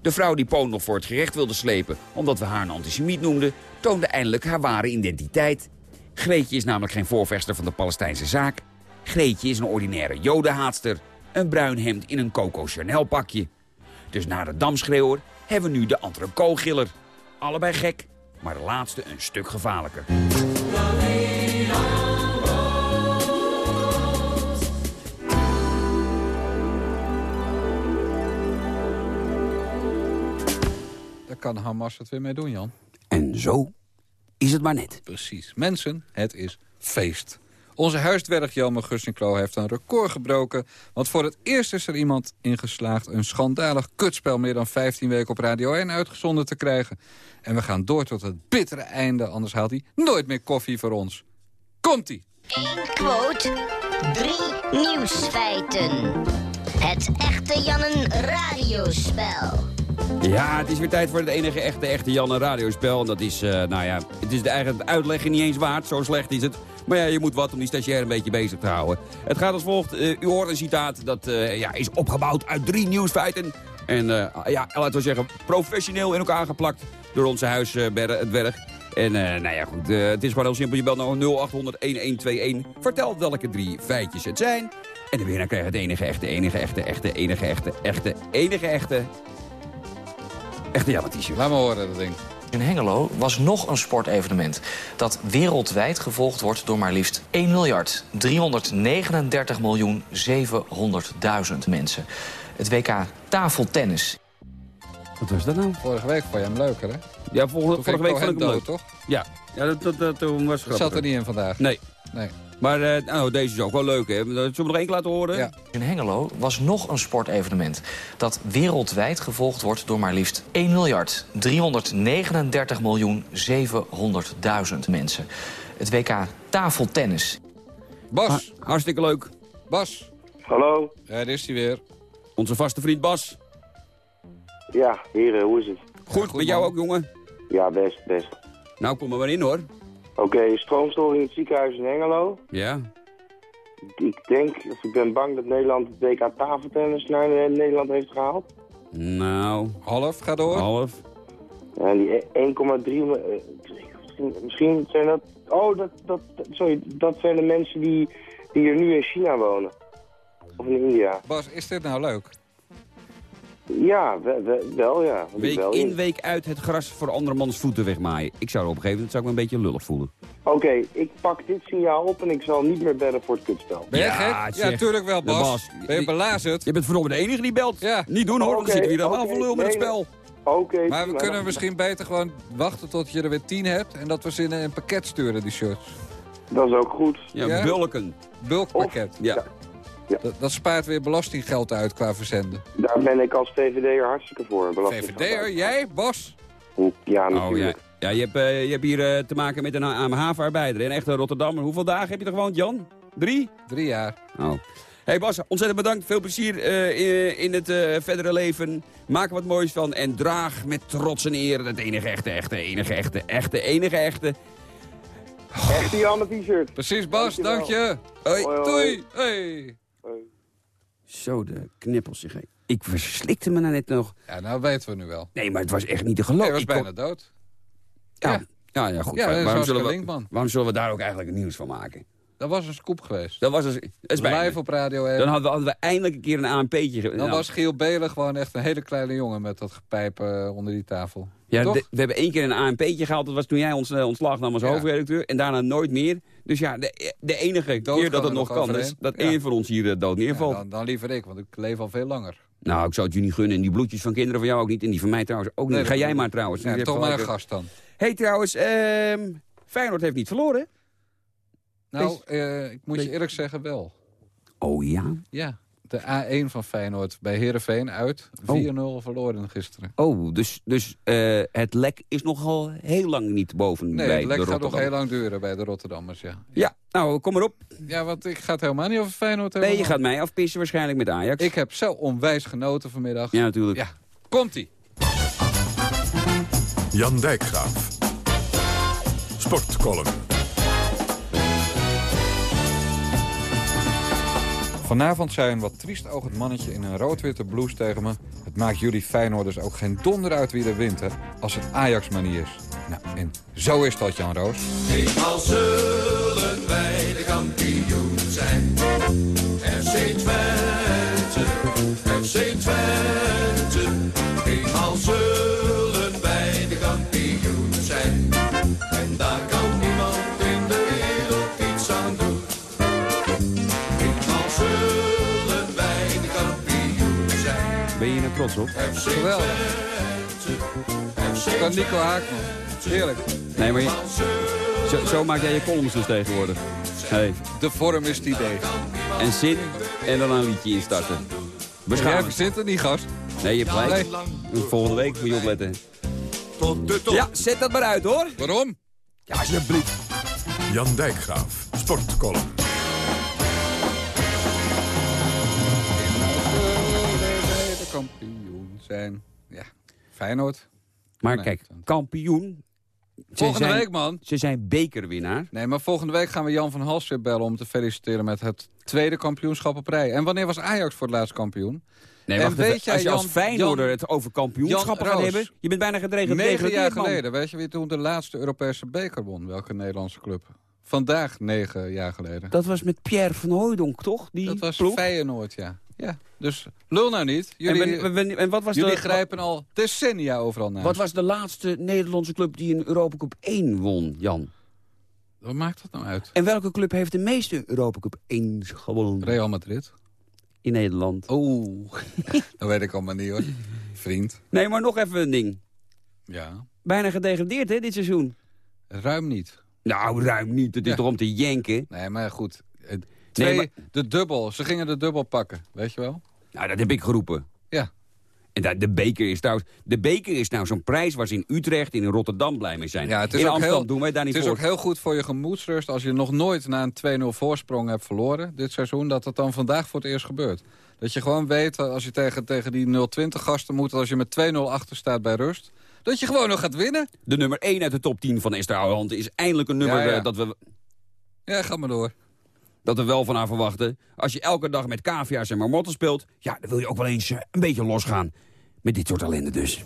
De vrouw die Poon nog voor het gerecht wilde slepen... omdat we haar een antisemiet noemden... toonde eindelijk haar ware identiteit. Greetje is namelijk geen voorvechter van de Palestijnse zaak. Greetje is een ordinaire jodenhaatster. Een bruin hemd in een Coco Chanel pakje. Dus na de damschreeuwer hebben we nu de entrecôte-giller. Allebei gek, maar de laatste een stuk gevaarlijker. Kan Hamas het weer mee doen, Jan. En zo is het maar net. Precies. Mensen, het is feest. Onze huisdwerg Jelmer Gussinklo heeft een record gebroken. Want voor het eerst is er iemand in geslaagd... een schandalig kutspel meer dan 15 weken op Radio 1 uitgezonden te krijgen. En we gaan door tot het bittere einde. Anders haalt hij nooit meer koffie voor ons. Komt-ie! Eén quote, drie nieuwsfeiten. Het echte Jannen radiospel. Ja, het is weer tijd voor het enige echte, echte Janne radiospel. En dat is, eh, nou ja, het is de eigen uitleggen niet eens waard. Zo slecht is het. Maar ja, je moet wat om die stagiair een beetje bezig te houden. Het gaat als volgt. Eh, u hoort een citaat dat eh, ja, is opgebouwd uit drie nieuwsfeiten. En uh, ja, laten we zeggen, professioneel in elkaar geplakt door onze huisdwerg. En uh, nou ja, goed, uh, het is gewoon heel simpel. Je belt naar 0800-1121. Vertel welke drie feitjes het zijn. En de winnaar krijgt het enige echte, enige echte, echte, enige echte, echte, enige echte... Janne t-shirt. Laat me horen, dat ding. In Hengelo was nog een sportevenement dat wereldwijd gevolgd wordt door maar liefst 1 miljard 339 miljoen 700.000 mensen. Het WK tafeltennis. Wat was dat nou? Vorige week vond je hem leuker, hè? Ja, vorige, vorige week vond ik hem dood, leuk. toch? Ja, ja dat, dat, dat, toen was Dat zat er niet in vandaag. Nee. Nee. Maar eh, nou, deze is ook wel leuk, hè? Zullen we nog één laten horen? Ja. In Hengelo was nog een sportevenement dat wereldwijd gevolgd wordt door maar liefst 1 miljard 339 miljoen 700.000 mensen. Het WK tafeltennis. Bas, Ha- hartstikke leuk. Bas. Hallo? Ja, daar is hij weer. Onze vaste vriend Bas. Ja, heren, hoe is het? Goed, goed, met jou ook, jongen? Ja, best, best. Nou, kom er maar in, hoor. Oké, stroomstoring in het ziekenhuis in Hengelo. Ja. Ik denk, of ik ben bang dat Nederland het WK tafeltennis naar eh, Nederland heeft gehaald. Nou, Half, ga door. half. En die 1,3... mi- eh, misschien- Misschien zijn dat... Oh, dat, dat, sorry, dat zijn de mensen die, die hier nu in China wonen. Of in India. Bas, is dit nou leuk? Ja, wel, ja. Week wel in, week uit het gras voor andermans voeten wegmaaien. Ik zou er op een gegeven moment zou ik me een beetje lullig voelen. Oké, ik pak dit signaal op en ik zal niet meer bellen voor het kutspel. Ben je Ja, gek? zeg. Ja, tuurlijk wel, Bas. Bas, Ben je je- belazerd? Je bent verdomme de enige die belt. Ja. Niet doen, hoor. want Oké, dan zitten we hier allemaal voor lul met het spel. Oké. Maar we kunnen dan- misschien beter gewoon wachten tot je er weer tien hebt... en dat we ze in een pakket sturen, die shirts. Dat is ook goed. Ja, Ja? bulken. Bulkpakket. Ja. Dat, dat spaart weer belastinggeld uit qua verzenden. Daar ben ik als VVD'er hartstikke voor. VVD'er, jij, Bas? Ja, Oh, ja. natuurlijk. ja je, hebt, eh, je hebt hier eh, te maken met een ha- havenarbeider. Een echte Rotterdammer. Hoeveel dagen heb je er gewoond, Jan? Drie? Drie jaar. Oh. Hey Bas, ontzettend bedankt. Veel plezier eh, in, in het eh, verdere leven. Maak er wat moois van. En draag met trots en eer het enige echte, echte, enige echte, echte, enige echte. Echte Janne t-shirt. Precies, Bas, dank je. Hoi. Hoi, hoi. Doei. Hey. Zo, de knippels zich. Ik verslikte me nou net nog. Ja, nou weten we nu wel. Nee, maar het was echt niet te Hij geloven. was Ik bijna kon- dood. ja. ja. Ja, ja, goed. Ja, waarom, zullen we, Linkman. waarom zullen we daar ook eigenlijk nieuws van maken? Dat was een scoop geweest. Dat was dus, dat bijna. Live op Radio 1. Dan hadden we, hadden we eindelijk een keer een ANP'tje. Dan nou, was Giel Belen gewoon echt een hele kleine jongen met dat gepijp eh, onder die tafel. ja, de- we hebben één keer een ANP'tje gehaald. Dat was toen jij ons eh, ontslag nam als Ja. hoofdredacteur. En daarna nooit meer. Dus ja, de, de enige keer dat het nog kan, is dat Ja. één van ons hier eh, dood Ja, neervalt. dan, dan liever ik, want ik leef al veel langer. Nou, ik zou het je niet gunnen. En die bloedjes van kinderen van jou ook niet. En die van mij trouwens ook niet. Nee, Ga jij maar trouwens. Ja, toch maar een gast dan. hey, trouwens, ehm, Feyenoord heeft niet verloren. Nou, eh, ik moet je eerlijk zeggen wel. Oh ja? Ja, de A1 van Feyenoord bij Heerenveen uit. 4-0 verloren gisteren. Oh, dus, dus eh, het lek is nogal heel lang niet boven Nee, bij het lek de gaat nog heel lang duren bij de Rotterdammers, ja. Ja, nou, kom maar op. Ja, want ik ga het helemaal niet over Feyenoord hebben. Nee, je gaat mij afpissen waarschijnlijk met Ajax. Ik heb zo onwijs genoten vanmiddag. Ja, natuurlijk. Ja, komt-ie. Jan Dijkgraaf. Sportcolumn. Vanavond zei een wat triest oogend mannetje in een rood-witte blouse tegen me... het maakt jullie Feyenoorders ook geen donder uit wie er wint, hè, als het Ajax-manier is. Nou, en zo is dat, Jan Roos. Eenmaal zullen wij de kampioen zijn. Trots op? Geweldig. Van Nico Haakman. Heerlijk. Nee, maar je, zo, zo maak jij je columns dus tegenwoordig. Hey. De vorm is het idee. En zin en dan een liedje instarten. Jij Beschamend. verzint het niet, gast. Nee, je hebt gelijk. Volgende week moet je opletten. tot de top. Ja, zet dat maar uit hoor. Waarom? Ja, alsjeblieft. Jan Dijkgraaf. Sportcolumn. Zijn. Ja, Feyenoord. Maar Nee, kijk, kampioen. Volgende zijn, week, man. Ze zijn bekerwinnaar. Nee, maar volgende week gaan we Jan van Hals weer bellen... om te feliciteren met het tweede kampioenschap op rij. En wanneer was Ajax voor het laatst kampioen? Nee, En wacht weet jij, Als je als Jan- Feyenoorder het over kampioenschappen gaat hebben... Je bent bijna gedreven Negen jaar geleden. Weet je wie toen de laatste Europese beker won? Welke Nederlandse club? Vandaag negen jaar geleden. Dat was met Pierre van Hooijdonk, toch? Die Dat was ploeg? Feyenoord, ja. Ja. Dus lul nou niet. En, Jullie, en wat, was jullie de, grijpen al decennia overal naar. wat was de laatste Nederlandse club die een Europa Cup 1 won, Jan? Wat maakt dat nou uit? En welke club heeft de meeste Europa Cup 1 gewonnen Real Madrid. in Nederland? Oeh, (laughs) dat weet ik allemaal niet hoor. Vriend. Nee, maar nog even een ding. Ja. Bijna gedegradeerd, hè, dit seizoen? Ruim niet. Nou, ruim niet. Het is Ja. toch om te jenken? Nee, maar goed. Maar- de dubbel. Ze gingen de dubbel pakken, weet je wel? Nou, dat heb ik geroepen. Ja. En de beker is trouwens... De beker is nou zo'n prijs waar ze in Utrecht en in Rotterdam blij mee zijn. Ja, het is in ook Amsterdam heel, doen wij daar niet Het is voor. ook heel goed voor je gemoedsrust als je nog nooit na een 2-0 voorsprong hebt verloren dit seizoen, dat het dan vandaag voor het eerst gebeurt. Dat je gewoon weet, eh, als je tegen, tegen die 0-20 gasten moet, als je met 2-0 achter staat bij rust, dat je gewoon nog gaat winnen. De nummer 1 uit de top 10 van Esther Ouwehand is eindelijk een nummer Ja, ja. eh, dat, we, Ja, ga maar door. Dat we wel van haar verwachten. Als je elke dag met cavia's en marmotten speelt... ja, dan wil je ook wel eens eh, een beetje losgaan. Met dit soort ellende dus.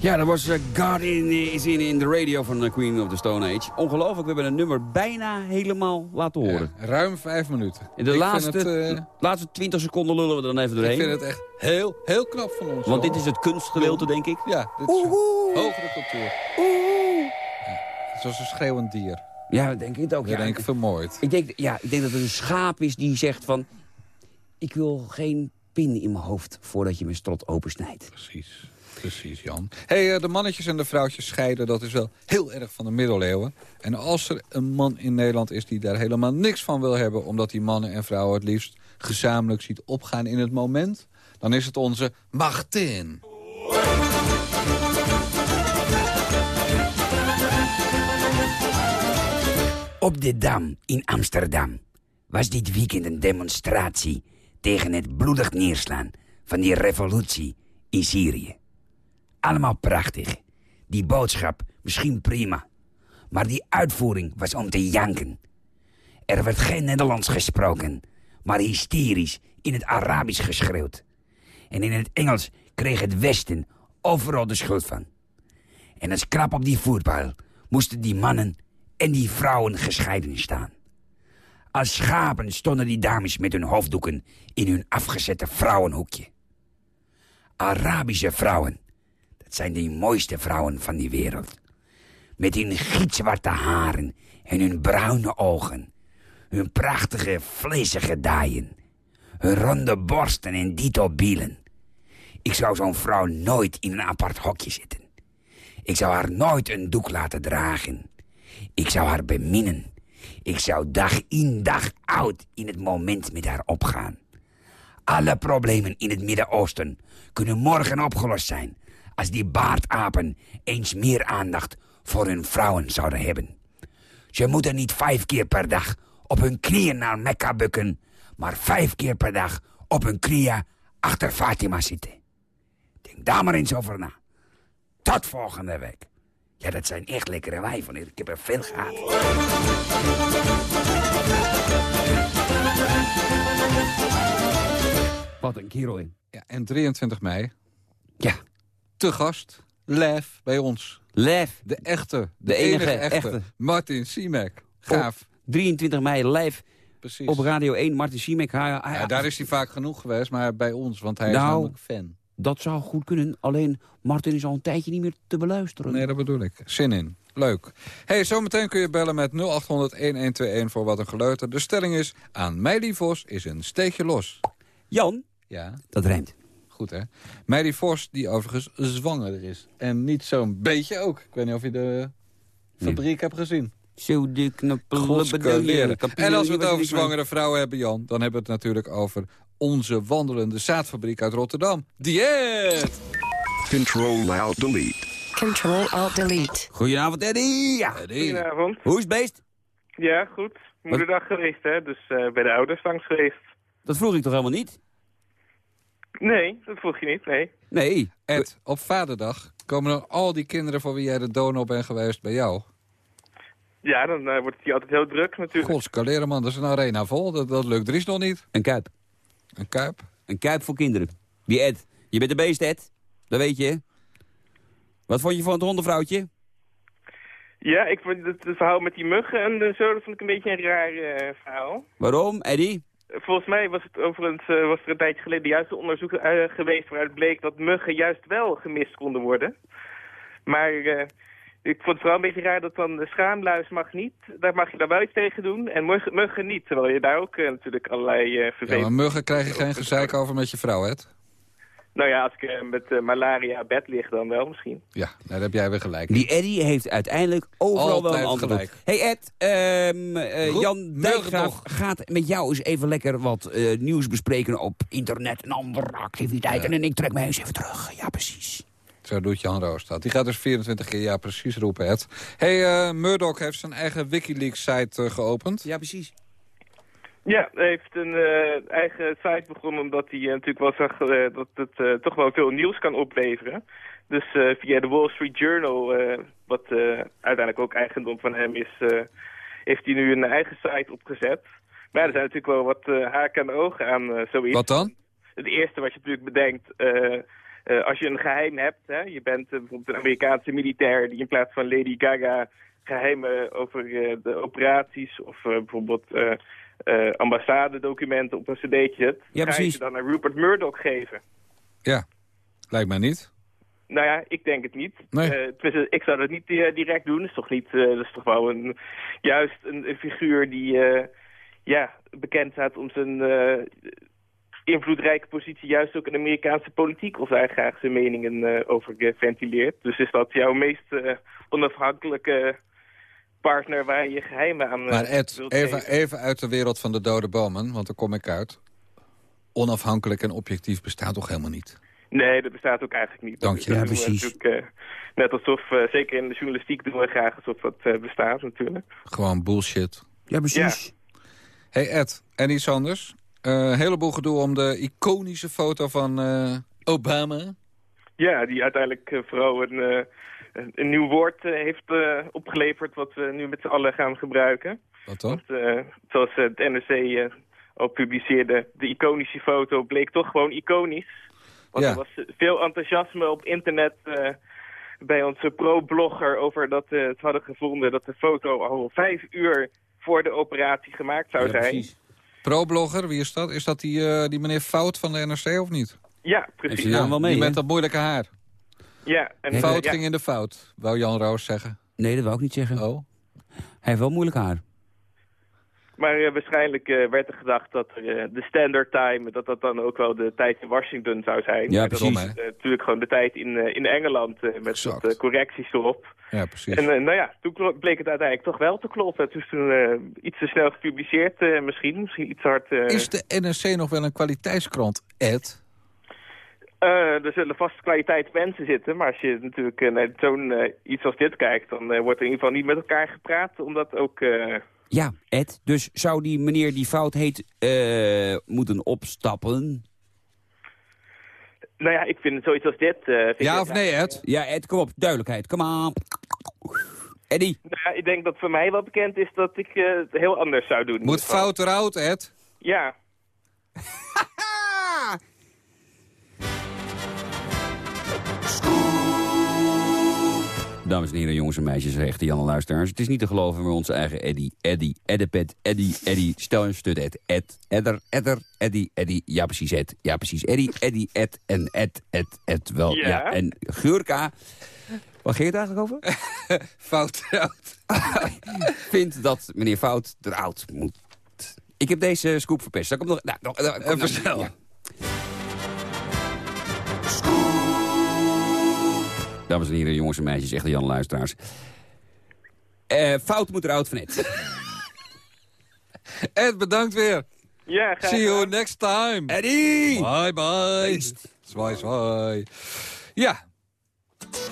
Ja, dat was eh, God in, is in, in de radio van de Queen of the Stone Age. Ongelooflijk, we hebben een nummer bijna helemaal laten horen. Ja, ruim vijf minuten. In de Ik laatste, het, eh, laatste 20 seconden lullen we er dan even ik doorheen. vind het echt heel, heel knap van ons. Want hoor. dit is het kunstgedeelte, denk ik. Ja, dit is hogere cultuur. Ja, zoals een schreeuwend dier. Ja, dat denk ik het ook. Ja, Ja. denk ik vermoord. Ik, denk, ja, ik denk dat het een schaap is die zegt van... ik wil geen pin in mijn hoofd voordat je mijn strot opensnijdt. Precies. Precies, Jan. hey, eh, de mannetjes en de vrouwtjes scheiden, dat is wel heel erg van de middeleeuwen. En als er een man in Nederland is die daar helemaal niks van wil hebben... omdat die mannen en vrouwen het liefst gezamenlijk ziet opgaan in het moment... dan is het onze Martin. Op de Dam in Amsterdam was dit weekend een demonstratie tegen het bloedig neerslaan van die revolutie in Syrië. Allemaal prachtig. Die boodschap misschien prima. Maar die uitvoering was om te janken. Er werd geen Nederlands gesproken, maar hysterisch in het Arabisch geschreeuwd. En in het Engels kreeg het Westen overal de schuld van. En als krap op die voetbal moesten die mannen en die vrouwen gescheiden staan. Als schapen stonden die dames met hun hoofddoeken in hun afgezette vrouwenhoekje. Arabische vrouwen, zijn de mooiste vrouwen van die wereld. Met hun gitzwarte haren en hun bruine ogen. Hun prachtige vleesige dijen. Hun ronde borsten en dito bielen. Ik zou zo'n vrouw nooit in een apart hokje zitten. Ik zou haar nooit een doek laten dragen. Ik zou haar beminnen. Ik zou dag in dag uit in het moment met haar opgaan. Alle problemen in het Midden-Oosten kunnen morgen opgelost zijn... als die baardapen eens meer aandacht voor hun vrouwen zouden hebben. Ze moeten niet vijf keer per dag op hun knieën naar Mekka bukken... maar vijf keer per dag op hun knieën achter Fatima zitten. Denk daar maar eens over na. Tot volgende week. Ja, dat zijn echt lekkere wijven. Ik heb er veel gehad. Wat een kerel in. Ja, en 23 mei, Ja, te gast, live bij ons. Lef. De echte, de, De enige enige, echte, echte. Martin Siemek. Gaaf, 23 mei live precies. op Radio 1. Martin Siemek. Hij- hij- ja, daar is hij vaak genoeg geweest, maar bij ons, want hij is Nou, namelijk fan. Dat zou goed kunnen. Alleen Martin is al een tijdje niet meer te beluisteren. Nee, dat bedoel ik. Zin in. Leuk. hey, zometeen kun je bellen met 0800-1121 voor wat een geleuter. De stelling is, aan Meili Vos is een steekje los. Jan, Ja, dat rijmt. Goed hè. Meili Vos, die overigens zwanger is. En niet zo'n beetje ook. Ik weet niet of je de fabriek hebt gezien. Zo de knappelen. En als we het over zwangere vrouwen hebben, Jan... dan hebben we het natuurlijk over onze wandelende zaadfabriek uit Rotterdam. Dieet! Control Alt Delete. Control Alt Delete. Goedenavond, Eddie. Ja. Goedenavond. Hoe is het beest? Ja, goed. Moederdag geweest, hè? Dus eh, bij de ouders langs geweest. Dat vroeg ik toch helemaal niet? Nee, dat vroeg je niet, nee. Nee. Ed, op vaderdag komen dan al die kinderen voor wie jij de donor bent geweest bij jou. Ja, dan eh, wordt het hier altijd heel druk natuurlijk. Godskaleren man, dat is een arena vol. Dat, dat lukt Dries nog niet. Een kuip. Een kuip? Een kuip voor kinderen. Die Ed. Je bent de beest, Ed. Dat weet je? Wat vond je van het hondenvrouwtje? Ja, ik vond het, het verhaal met die muggen en zo, dat vond ik een beetje een raar eh, verhaal. Waarom, Eddie? Volgens mij was het overigens eh, was er een tijdje geleden juist een onderzoek eh, geweest waaruit bleek dat muggen juist wel gemist konden worden. Maar eh, ik vond het vooral een beetje raar dat dan de schaamluis mag niet, daar mag je daar wel iets tegen doen en muggen, muggen niet. Terwijl je daar ook natuurlijk allerlei Ja, vervelende... maar muggen krijg je geen gezeik over met je vrouw, Ed. Nou ja, als ik eh, met eh, malaria bed lig dan wel misschien. Ja, nou, daar heb jij weer gelijk. Die Eddie heeft uiteindelijk overal wel een antwoord. gelijk. Hey Ed, ehm, eh, Jan Dijkgraaf nog. gaat met jou eens even lekker wat eh, nieuws bespreken op internet en andere activiteiten. En ik trek mij eens even terug. Ja, precies. Zo doet Jan Roos dat. Die gaat dus 24 keer ja precies roepen, Ed. hey, eh, Murdoch heeft zijn eigen Wikileaks-site geopend. Ja, precies. Ja, hij heeft een eh, eigen site begonnen omdat hij eh, natuurlijk wel zag eh, dat het toch wel veel nieuws kan opleveren. Dus via de Wall Street Journal, wat uiteindelijk ook eigendom van hem is, heeft hij nu een eigen site opgezet. Maar ja, er zijn natuurlijk wel wat haken en ogen aan zoiets. Wat dan? Het eerste wat je natuurlijk bedenkt, als je een geheim hebt, hè, je bent bijvoorbeeld een Amerikaanse militair die in plaats van Lady Gaga geheimen over de operaties of bijvoorbeeld eh, ambassadedocumenten op een cd'tje zet, Ja, ga je dan aan Rupert Murdoch geven. Ja, lijkt mij niet. Nou ja, ik denk het niet. Nee. Eh, ik zou dat niet eh, direct doen. Dat is toch niet, dat is toch wel een, juist een, een figuur die ja, bekend staat om zijn invloedrijke positie, juist ook in de Amerikaanse politiek, of daar graag zijn meningen over ventileert. Dus is dat jouw meest onafhankelijke partner waar je je geheimen aan eh, Maar Ed, wilt even, even uit de wereld van de dode bomen, want daar kom ik uit. Onafhankelijk en objectief bestaat toch helemaal niet? Nee, dat bestaat ook eigenlijk niet. Dank je. Ja, precies. eh, net alsof, eh, zeker in de journalistiek doen we graag alsof dat eh, bestaat natuurlijk. Gewoon bullshit. Ja, precies. Hey Ed, en iets anders? Eh, Een heleboel gedoe om de iconische foto van eh, Obama. Ja, die uiteindelijk eh, vooral een, eh, een, nieuw woord eh, heeft eh, opgeleverd... wat we nu met z'n allen gaan gebruiken. Wat dan? Want, eh, zoals het NRC eh, al publiceerde, de iconische foto bleek toch gewoon iconisch. Want Ja. er was veel enthousiasme op internet eh, bij onze pro-blogger... over dat we het hadden gevonden dat de foto al vijf uur voor de operatie gemaakt zou zijn. Pro-blogger, wie is dat? Is dat die, eh, die meneer Fout van de NRC of niet? Ja, precies. die met dat moeilijke haar. Ja, en, fout eh, ja. ging in de fout, wou Jan Roos zeggen. Nee, dat wou ik niet zeggen. Oh. Hij heeft wel moeilijk haar. Maar eh, waarschijnlijk eh, werd er gedacht dat er, eh, de standard time, dat dat dan ook wel de tijd in Washington zou zijn. Ja, dat precies. is, eh, natuurlijk gewoon de tijd in, in Engeland met wat correcties erop. Ja, precies. En nou ja, toen bleek het uiteindelijk toch wel te kloppen. Het is toen eh, iets te snel gepubliceerd eh, misschien, misschien iets hard... eh, Is de NRC nog wel een kwaliteitskrant, Ed? Eh, er zullen vast kwaliteitsmensen zitten, maar als je natuurlijk eh, naar zo'n eh, iets als dit kijkt, dan wordt er in ieder geval niet met elkaar gepraat, omdat ook... eh, Ja, Ed. Dus zou die meneer die fout heet eh, moeten opstappen? nou ja, ik vind het zoiets als dit... eh, vind Ja of nee, Ed? Ja, Ed, kom op. Duidelijkheid. Kom aan. Eddie. Nou ik denk dat voor mij wel bekend is dat ik eh, het heel anders zou doen. Moet fout eruit, Ed? Ja. (laughs) Dames en heren, jongens en meisjes, echte Jan en luisteraars. Het is niet te geloven, maar onze eigen Eddie, Eddie, Eddepet, Eddie, Eddie, stel een stud, Ed, Ed, Edder, Edder, Eddie, Eddie, ja precies, Ed, ja precies, Eddie, Eddie, Ed en Ed, Ed, Ed, wel, ja. Ja. En Geurka, waar ging het eigenlijk over? (laughs) Fout eruit. (laughs) Vindt dat meneer Fout eruit moet. Ik heb deze scoop verpest. Ik hem nog... Nou, nog snel. ja. Dames en heren, jongens en meisjes, echte Jan luisteraars. Eh, fout moet eruit van Ed. (laughs) Ed, bedankt weer. Ja, graag See you next time. Eddie! Bye bye. Zwaai, zwaai. Ja,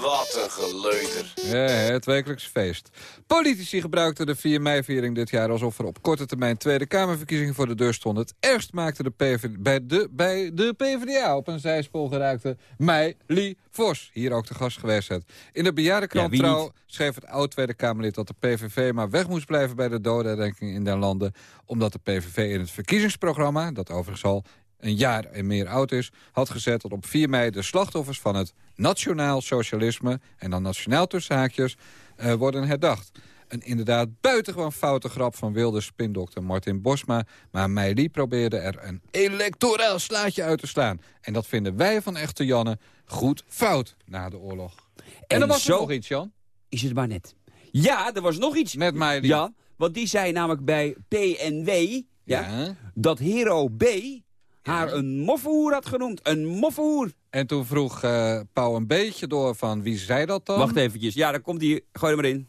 Wat een geleuter. Ja, het wekelijkse feest. Politici gebruikten de 4 mei-viering dit jaar alsof er op korte termijn Tweede Kamerverkiezingen voor de deur stonden. Het ergst maakte de PV bij, de, bij de PvdA op een zijspoor geraakte Meili Vos. Hier ook de gast geweest. In de bejaardenkrant Ja, Trouw schreef het oud-Tweede Kamerlid dat de PVV maar weg moest blijven bij de dodenherdenking in den landen. Omdat de PVV in het verkiezingsprogramma, dat overigens al een jaar en meer oud is... had gezet dat op 4 mei de slachtoffers van het nationaal socialisme... en dan nationaal tussen haakjes, eh, worden herdacht. Een inderdaad buitengewoon foute grap van wilde spindokter Martin Bosma... maar Meili probeerde er een electoraal slaatje uit te slaan. En dat vinden wij van Echte Janne goed fout na de oorlog. En, En dan was zo- er nog iets, Jan. Is het maar net. Ja, er was nog iets. Met Meili. Ja, want die zei namelijk bij PNW... Ja, dat Hero B haar een moffenhoer had genoemd. Een moffenhoer. En toen vroeg eh Pauw een beetje door van wie zei dat dan? Wacht eventjes. Ja, dan komt die. Gooi er maar in.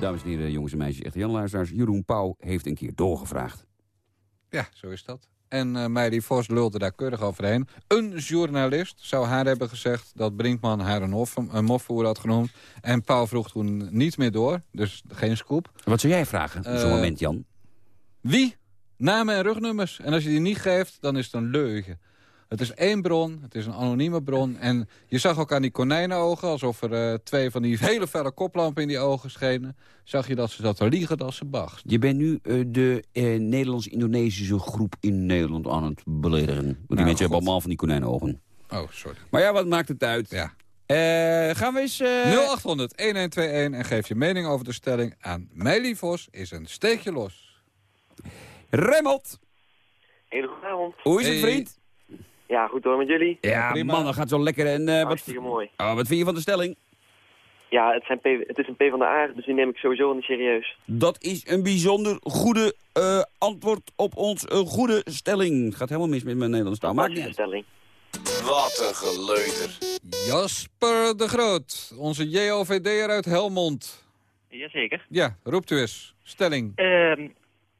Dames en heren, jongens en meisjes, echte Jan luisteraars. Jeroen Pauw heeft een keer doorgevraagd. Ja, zo is dat. En eh Meili Vos lulde daar keurig overheen. Een journalist zou haar hebben gezegd dat Brinkman haar een, hof, een mofvoer had genoemd. En Pauw vroeg toen niet meer door, dus geen scoop. Wat zou jij vragen op zo'n Eh, moment, Jan? Wie? Namen en rugnummers. En als je die niet geeft, dan is het een leugen. Het is één bron, het is een anonieme bron. En je zag ook aan die konijnenogen, alsof er eh, twee van die (laughs) hele felle koplampen in die ogen schenen... zag je dat ze dat liegen als ze bagst. Je bent nu eh, de eh, Nederlands-Indonesische groep in Nederland aan het beledigen. Want die mensen hebben allemaal van die konijnenogen. Oh, sorry. Maar ja, wat maakt het uit? Ja. Eh, gaan we eens... eh, 0800 1121 en geef je mening over de stelling aan Meili Vos is een steekje los. Remmelt, Hele goede avond. hoe is het Hey. vriend? Ja, goed hoor met jullie. Ja, prima. man, dat gaat zo lekker. En, eh, wat, mooi. oh, wat vind je van de stelling? Ja, het, zijn P, het is een P van de A, dus die neem ik sowieso niet serieus. Dat is een bijzonder goede eh, antwoord op ons eh, goede stelling. Het gaat helemaal mis met mijn Nederlands taal. Maakt niet stelling. Wat een geleuter. Jasper de Groot, onze JOVD'er uit Helmond. Jazeker. Ja, roept u eens. Stelling. Ehm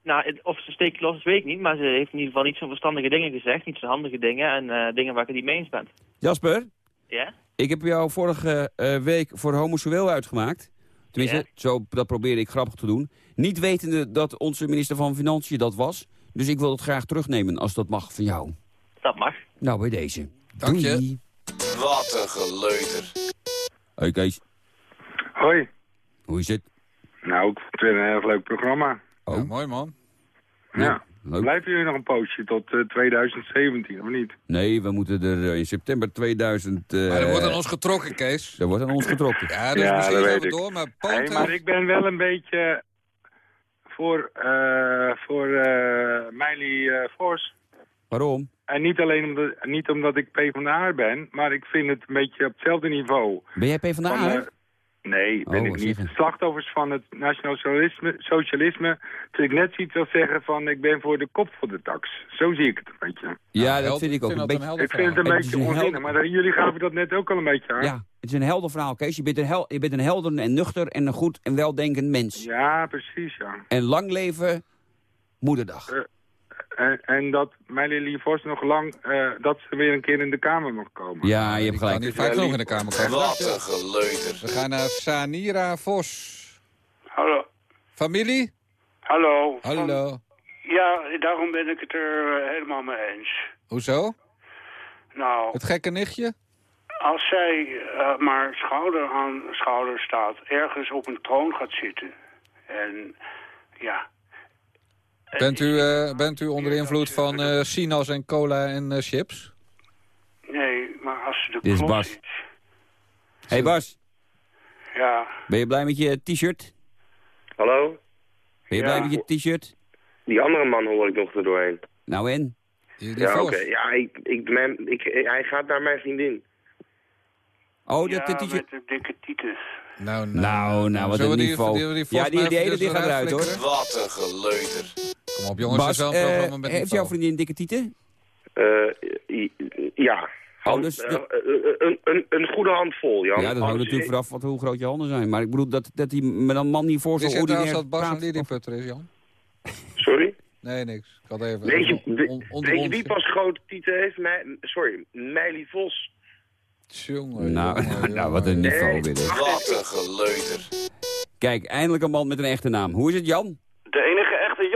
nou, het- of ze steekt los is, weet ik niet. Maar ze heeft in ieder geval niet zo'n verstandige dingen gezegd. Niet zo'n handige dingen. En eh, dingen waar ik het niet mee eens ben. Jasper, Ja? ik heb jou vorige eh, week voor homoseksueel uitgemaakt. Tenminste, Ja. zo, dat probeerde ik grappig te doen. Niet wetende dat onze minister van Financiën dat was. Dus ik wil het graag terugnemen als dat mag van jou. Dat mag. Nou, bij deze. Dank je. Wat een geleuter. Hoi Kees, Hoi. hoe is het? Nou, ik vond het een erg leuk programma. Oh. Ja, mooi man. Ja. Leuk. Blijven jullie nog een poosje tot eh, 2017, of niet? Nee, we moeten er eh, in september 2000... eh, Maar er wordt aan ons getrokken, Kees. Er wordt aan ons getrokken. Ja, dus Ja, misschien dat gaan weet we ik. door, maar poten... maar ik ben wel een beetje voor, eh voor eh eh Vos. Waarom? En niet alleen omdat, niet omdat ik PvdA ben, maar ik vind het een beetje op hetzelfde niveau. Ben jij PvdA? Van, eh, nee, ben Oh, ik wat niet. Slachtoffers van het nationaal socialisme, socialisme terwijl ik net zoiets wil zeggen van ik ben voor de kop voor de tax. Zo zie ik het een beetje. ja, dat vind ik ook. een beetje, Ik vind het een beetje een onzinnig, helder- maar jullie gaven dat net ook al een beetje aan. Ja, het is een helder verhaal, Kees. Je bent een, hel, je bent een helder en nuchter en een goed en weldenkend mens. Ja, precies, ja. En lang leven moederdag. En, en dat Meili Vos nog lang, eh, dat ze weer een keer in de Kamer mag komen. Ja, je hebt kan gelijk. niet vaak genoeg in de Kamer komen. Wat een geleuter. We gaan naar Sanira Vos. Hallo. Familie? Hallo. Hallo. Ja, daarom ben ik het er eh, helemaal mee eens. Hoezo? Nou, Het gekke nichtje? als zij eh, maar schouder aan schouder staat, ergens op een troon gaat zitten. En ja, Bent u, eh, bent u onder invloed van eh sinaas en cola en eh, chips? nee, maar als de Dit is Bas. zit, hey Bas, Ja, ben je blij met je t-shirt? Hallo? Ben je Ja. blij met je t-shirt? Die andere man hoor ik nog erdoorheen. Nou en? ja, oké. Ja, ik, ik, mijn, ik, hij gaat naar mijn vriendin. Oh, ja dat dat t-shirt... met dikke tieten. Nou, Nou, nou, wat Zullen een we die- niveau. die- die ja, die, die hele gaat eruit, hoor. Wat een geleuter. Kom op jongens, Bas, is wel een eh, programma met heeft jouw vriendin dikke tieten? Eh, ja. Hand, dus eh, de- eh, een, een, een goede handvol, Jan. Ja, dat hangt natuurlijk vanaf wat, hoe groot je handen zijn. Maar ik bedoel dat, dat die met een man niet voor zo'n trouwens ordinair dat Bas een praat? lilliputter is, Jan? Sorry? Nee, niks. Ik had even... Weet je, on- on- onder weet je ons- wie pas grote tieten heeft? Mij, sorry, Meili Vos. Jongen, Nou, jongen, (laughs) nou, wat een Nee. niveau weer. hè. Wat een geleuter. Kijk, eindelijk een man met een echte naam. Hoe is het, Jan?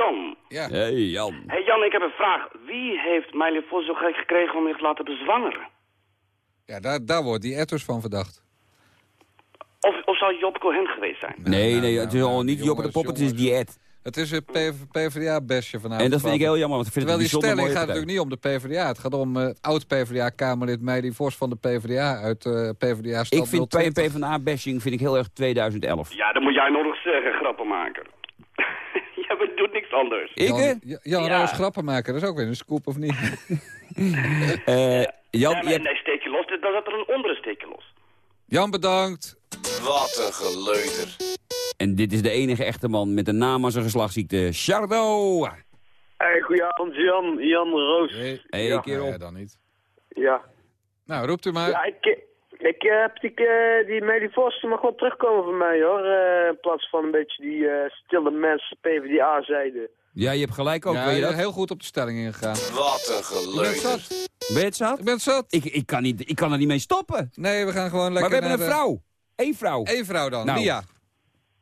Jan. Ja. Hey, Jan. Hé hey Jan, ik heb een vraag. Wie heeft Meili Vos zo gek gekregen om zich te laten bezwangeren? Ja, daar, daar wordt die etters van verdacht. Of, of zou Job Cohen geweest zijn? Nee, nee, het is al niet Joppe de Pop, het is die Ed. Het is een PvdA-bestje vanavond. En dat vind ik heel jammer, want ik vind Terwijl het die stelling gaat partij. natuurlijk niet om de PvdA. Het gaat om eh, oud-PvdA-Kamerlid Meili Vos van de PvdA uit eh PvdA Ik vind PvdA-bashing vind ik heel erg 2011. Ja, dat moet jij nog eens zeggen, grappenmaker. Jij bent- doet niks anders. Ik, hè? Jan, Jan Ja. Roos grappen maken, dat is ook weer een scoop of niet? (laughs) Eh, Jan, nee, je nee, hebt- nee, steek je los. Dan zat er een andere steek je los. Jan, bedankt. Wat een geleuter. En dit is de enige echte man met een naam als een geslachtsziekte. Chardo! Hey, goedenavond Jan, Jan Roos. Hey, Hey, Ja. kerel. Ja, dan niet. Ja. Nou, roept u maar. Ja, ik, ik eh, heb die, eh, die mag wel terugkomen van mij hoor. Eh, in plaats van een beetje die stille mensen PvdA-zijde. Ja, je hebt gelijk ook, ja, weet je dat? heel goed op de stelling ingegaan. Wat een Ik ben. Ben je het zat? Ik ben zat. Ik, ik, kan niet, ik kan er niet mee stoppen. Nee, we gaan gewoon Maar lekker we hebben een de- vrouw. Eén vrouw. Eén vrouw dan, Nou. Lia.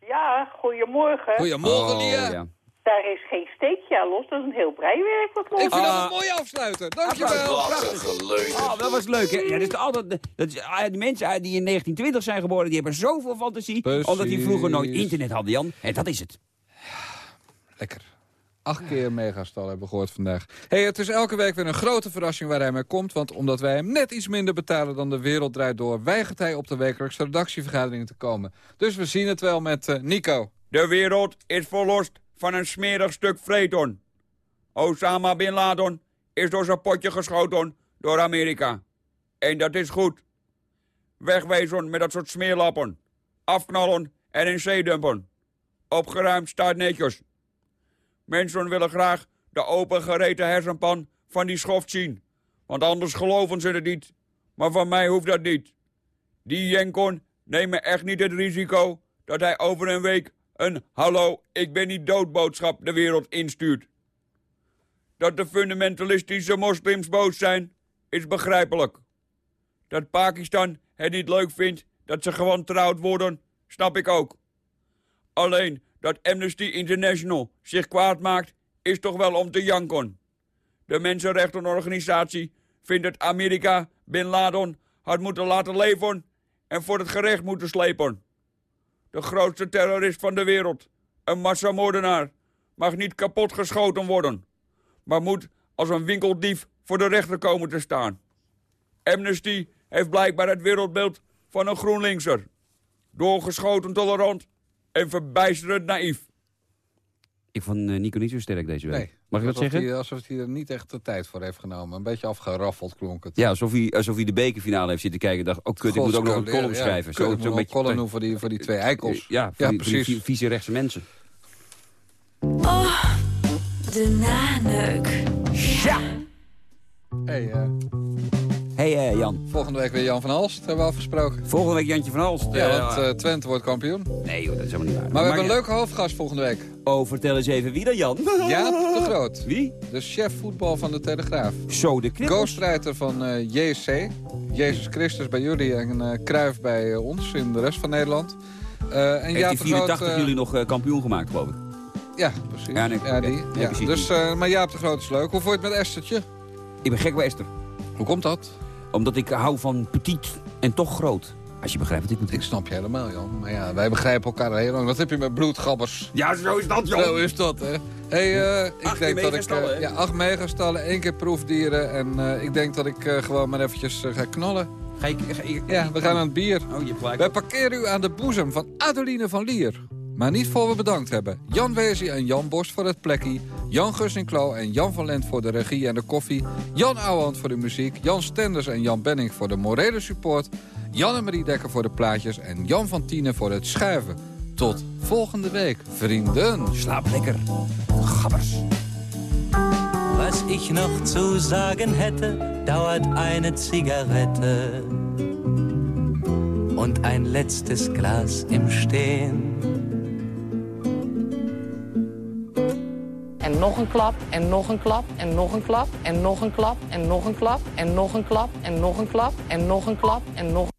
Ja, goedemorgen. Goedemorgen, Oh, Lia. ja. Daar is geen steekje aan los, dat is een heel breiwerk wat los Ik vind dat een mooie afsluiter. Dankjewel. Oh, dat was leuk, hè? Ja, dat is altijd, dat is, ah, die mensen uit- die in 1920 zijn geboren, die hebben zoveel fantasie. Precies. Omdat die vroeger nooit internet hadden, Jan. En dat is het. Lekker. Acht keer megastal hebben we gehoord vandaag. hey, het is elke week weer een grote verrassing waar hij mee komt. Want omdat wij hem net iets minder betalen dan de wereld draait door... weigert hij op de wekelijkse redactievergaderingen te komen. Dus we zien het wel met eh, Nico. De wereld is verlost van een smerig stuk vreton. Osama Bin Laden is door zijn potje geschoten door Amerika. En dat is goed. Wegwezen met dat soort smeerlappen. Afknallen en in zee dumpen. Opgeruimd staat netjes. Mensen willen graag de opengereten hersenpan van die schoft zien. Want anders geloven ze het niet. Maar van mij hoeft dat niet. Die Jenkon me echt niet het risico dat hij over een week een hallo, ik ben niet dood boodschap de wereld instuurt. Dat de fundamentalistische moslims boos zijn, is begrijpelijk. Dat Pakistan het niet leuk vindt dat ze gewoon trouwd worden, snap ik ook. Alleen dat Amnesty International zich kwaad maakt, is toch wel om te janken. De mensenrechtenorganisatie vindt dat Amerika Bin Laden had moeten laten leven en voor het gerecht moeten slepen. De grootste terrorist van de wereld, een massamoordenaar, mag niet kapot geschoten worden, maar moet als een winkeldief voor de rechter komen te staan. Amnesty heeft blijkbaar het wereldbeeld van een GroenLinkser. Doorgeschoten tolerant en verbijsterend naïef. Ik vond uh, Nico niet zo sterk deze week. Nee. Mag ik dat alsof zeggen? Hij, alsof hij er niet echt de tijd voor heeft genomen. Een beetje afgeraffeld klonk het. Ja, alsof hij, alsof hij de bekerfinale heeft zitten kijken en dacht... oh kut, ik moet ook nog een column ja, schrijven. Kut, ik moet zo'n nog een column doen voor die, voor die twee eikels. Ja, voor Ja, die, voor die precies. vieze rechtse mensen. Oh, de naneuk. Ja! Hey, eh, hey eh, Jan. Volgende week weer Jan van Halst, hebben we afgesproken. Volgende week Jantje van Halst. Ja, eh, want eh, Twente wordt kampioen. Nee joh, dat is helemaal niet waar. Maar we hebben een leuke hoofdgast volgende week. Oh, vertel eens even wie dan, Jan? (laughs) Jaap de Groot. Wie? De chef voetbal van de Telegraaf. Zo, de knippers. Ghostwriter van JC. Jezus Christus bij jullie en Kruif bij ons in de rest van Nederland. En Heeft Jaap die de 84 Groot, jullie nog kampioen gemaakt, geloof ik? Ja, precies. Ja, nee, ja, die. nee, ja. precies Dus, maar Jaap de Groot is leuk. Hoe vond je het met Esthertje? Ik ben gek bij Esther. Hoe komt dat? Omdat ik hou van petit en toch groot. Als je begrijpt wat ik bedoel. Ik snap je helemaal, Jan. Maar ja, wij begrijpen elkaar heel lang. Wat heb je met bloedgabbers? Ja, zo is dat, Jan. Zo is dat, hè. Hey, uh, ik acht denk dat ik... Uh, ja, acht megastallen, één keer proefdieren. En uh, ik denk dat ik gewoon maar eventjes ga knallen. Ga je, ja, we gaan aan het bier. Oh, je. Wij parkeren u aan de boezem van Adeline van Lier. Maar niet voor we bedankt hebben. Jan Weesie en Jan Borst voor het plekje. Jan Gussinklo en Jan van Lent voor de regie en de koffie. Jan Ouwehand voor de muziek. Jan Stenders en Jan Benning voor de morele support. Jan en Marie Dekker voor de plaatjes. En Jan van Tienen voor het schuiven. Tot volgende week, vrienden. Slaap lekker. Gabbers. Was ich noch zu sagen hätte, dauert eine Zigarette und ein letztes Glas im Stehen. En nog een klap, en nog een klap, en nog een klap, en nog een klap, en nog een klap, en nog een klap, en nog een klap, en nog een klap, en nog...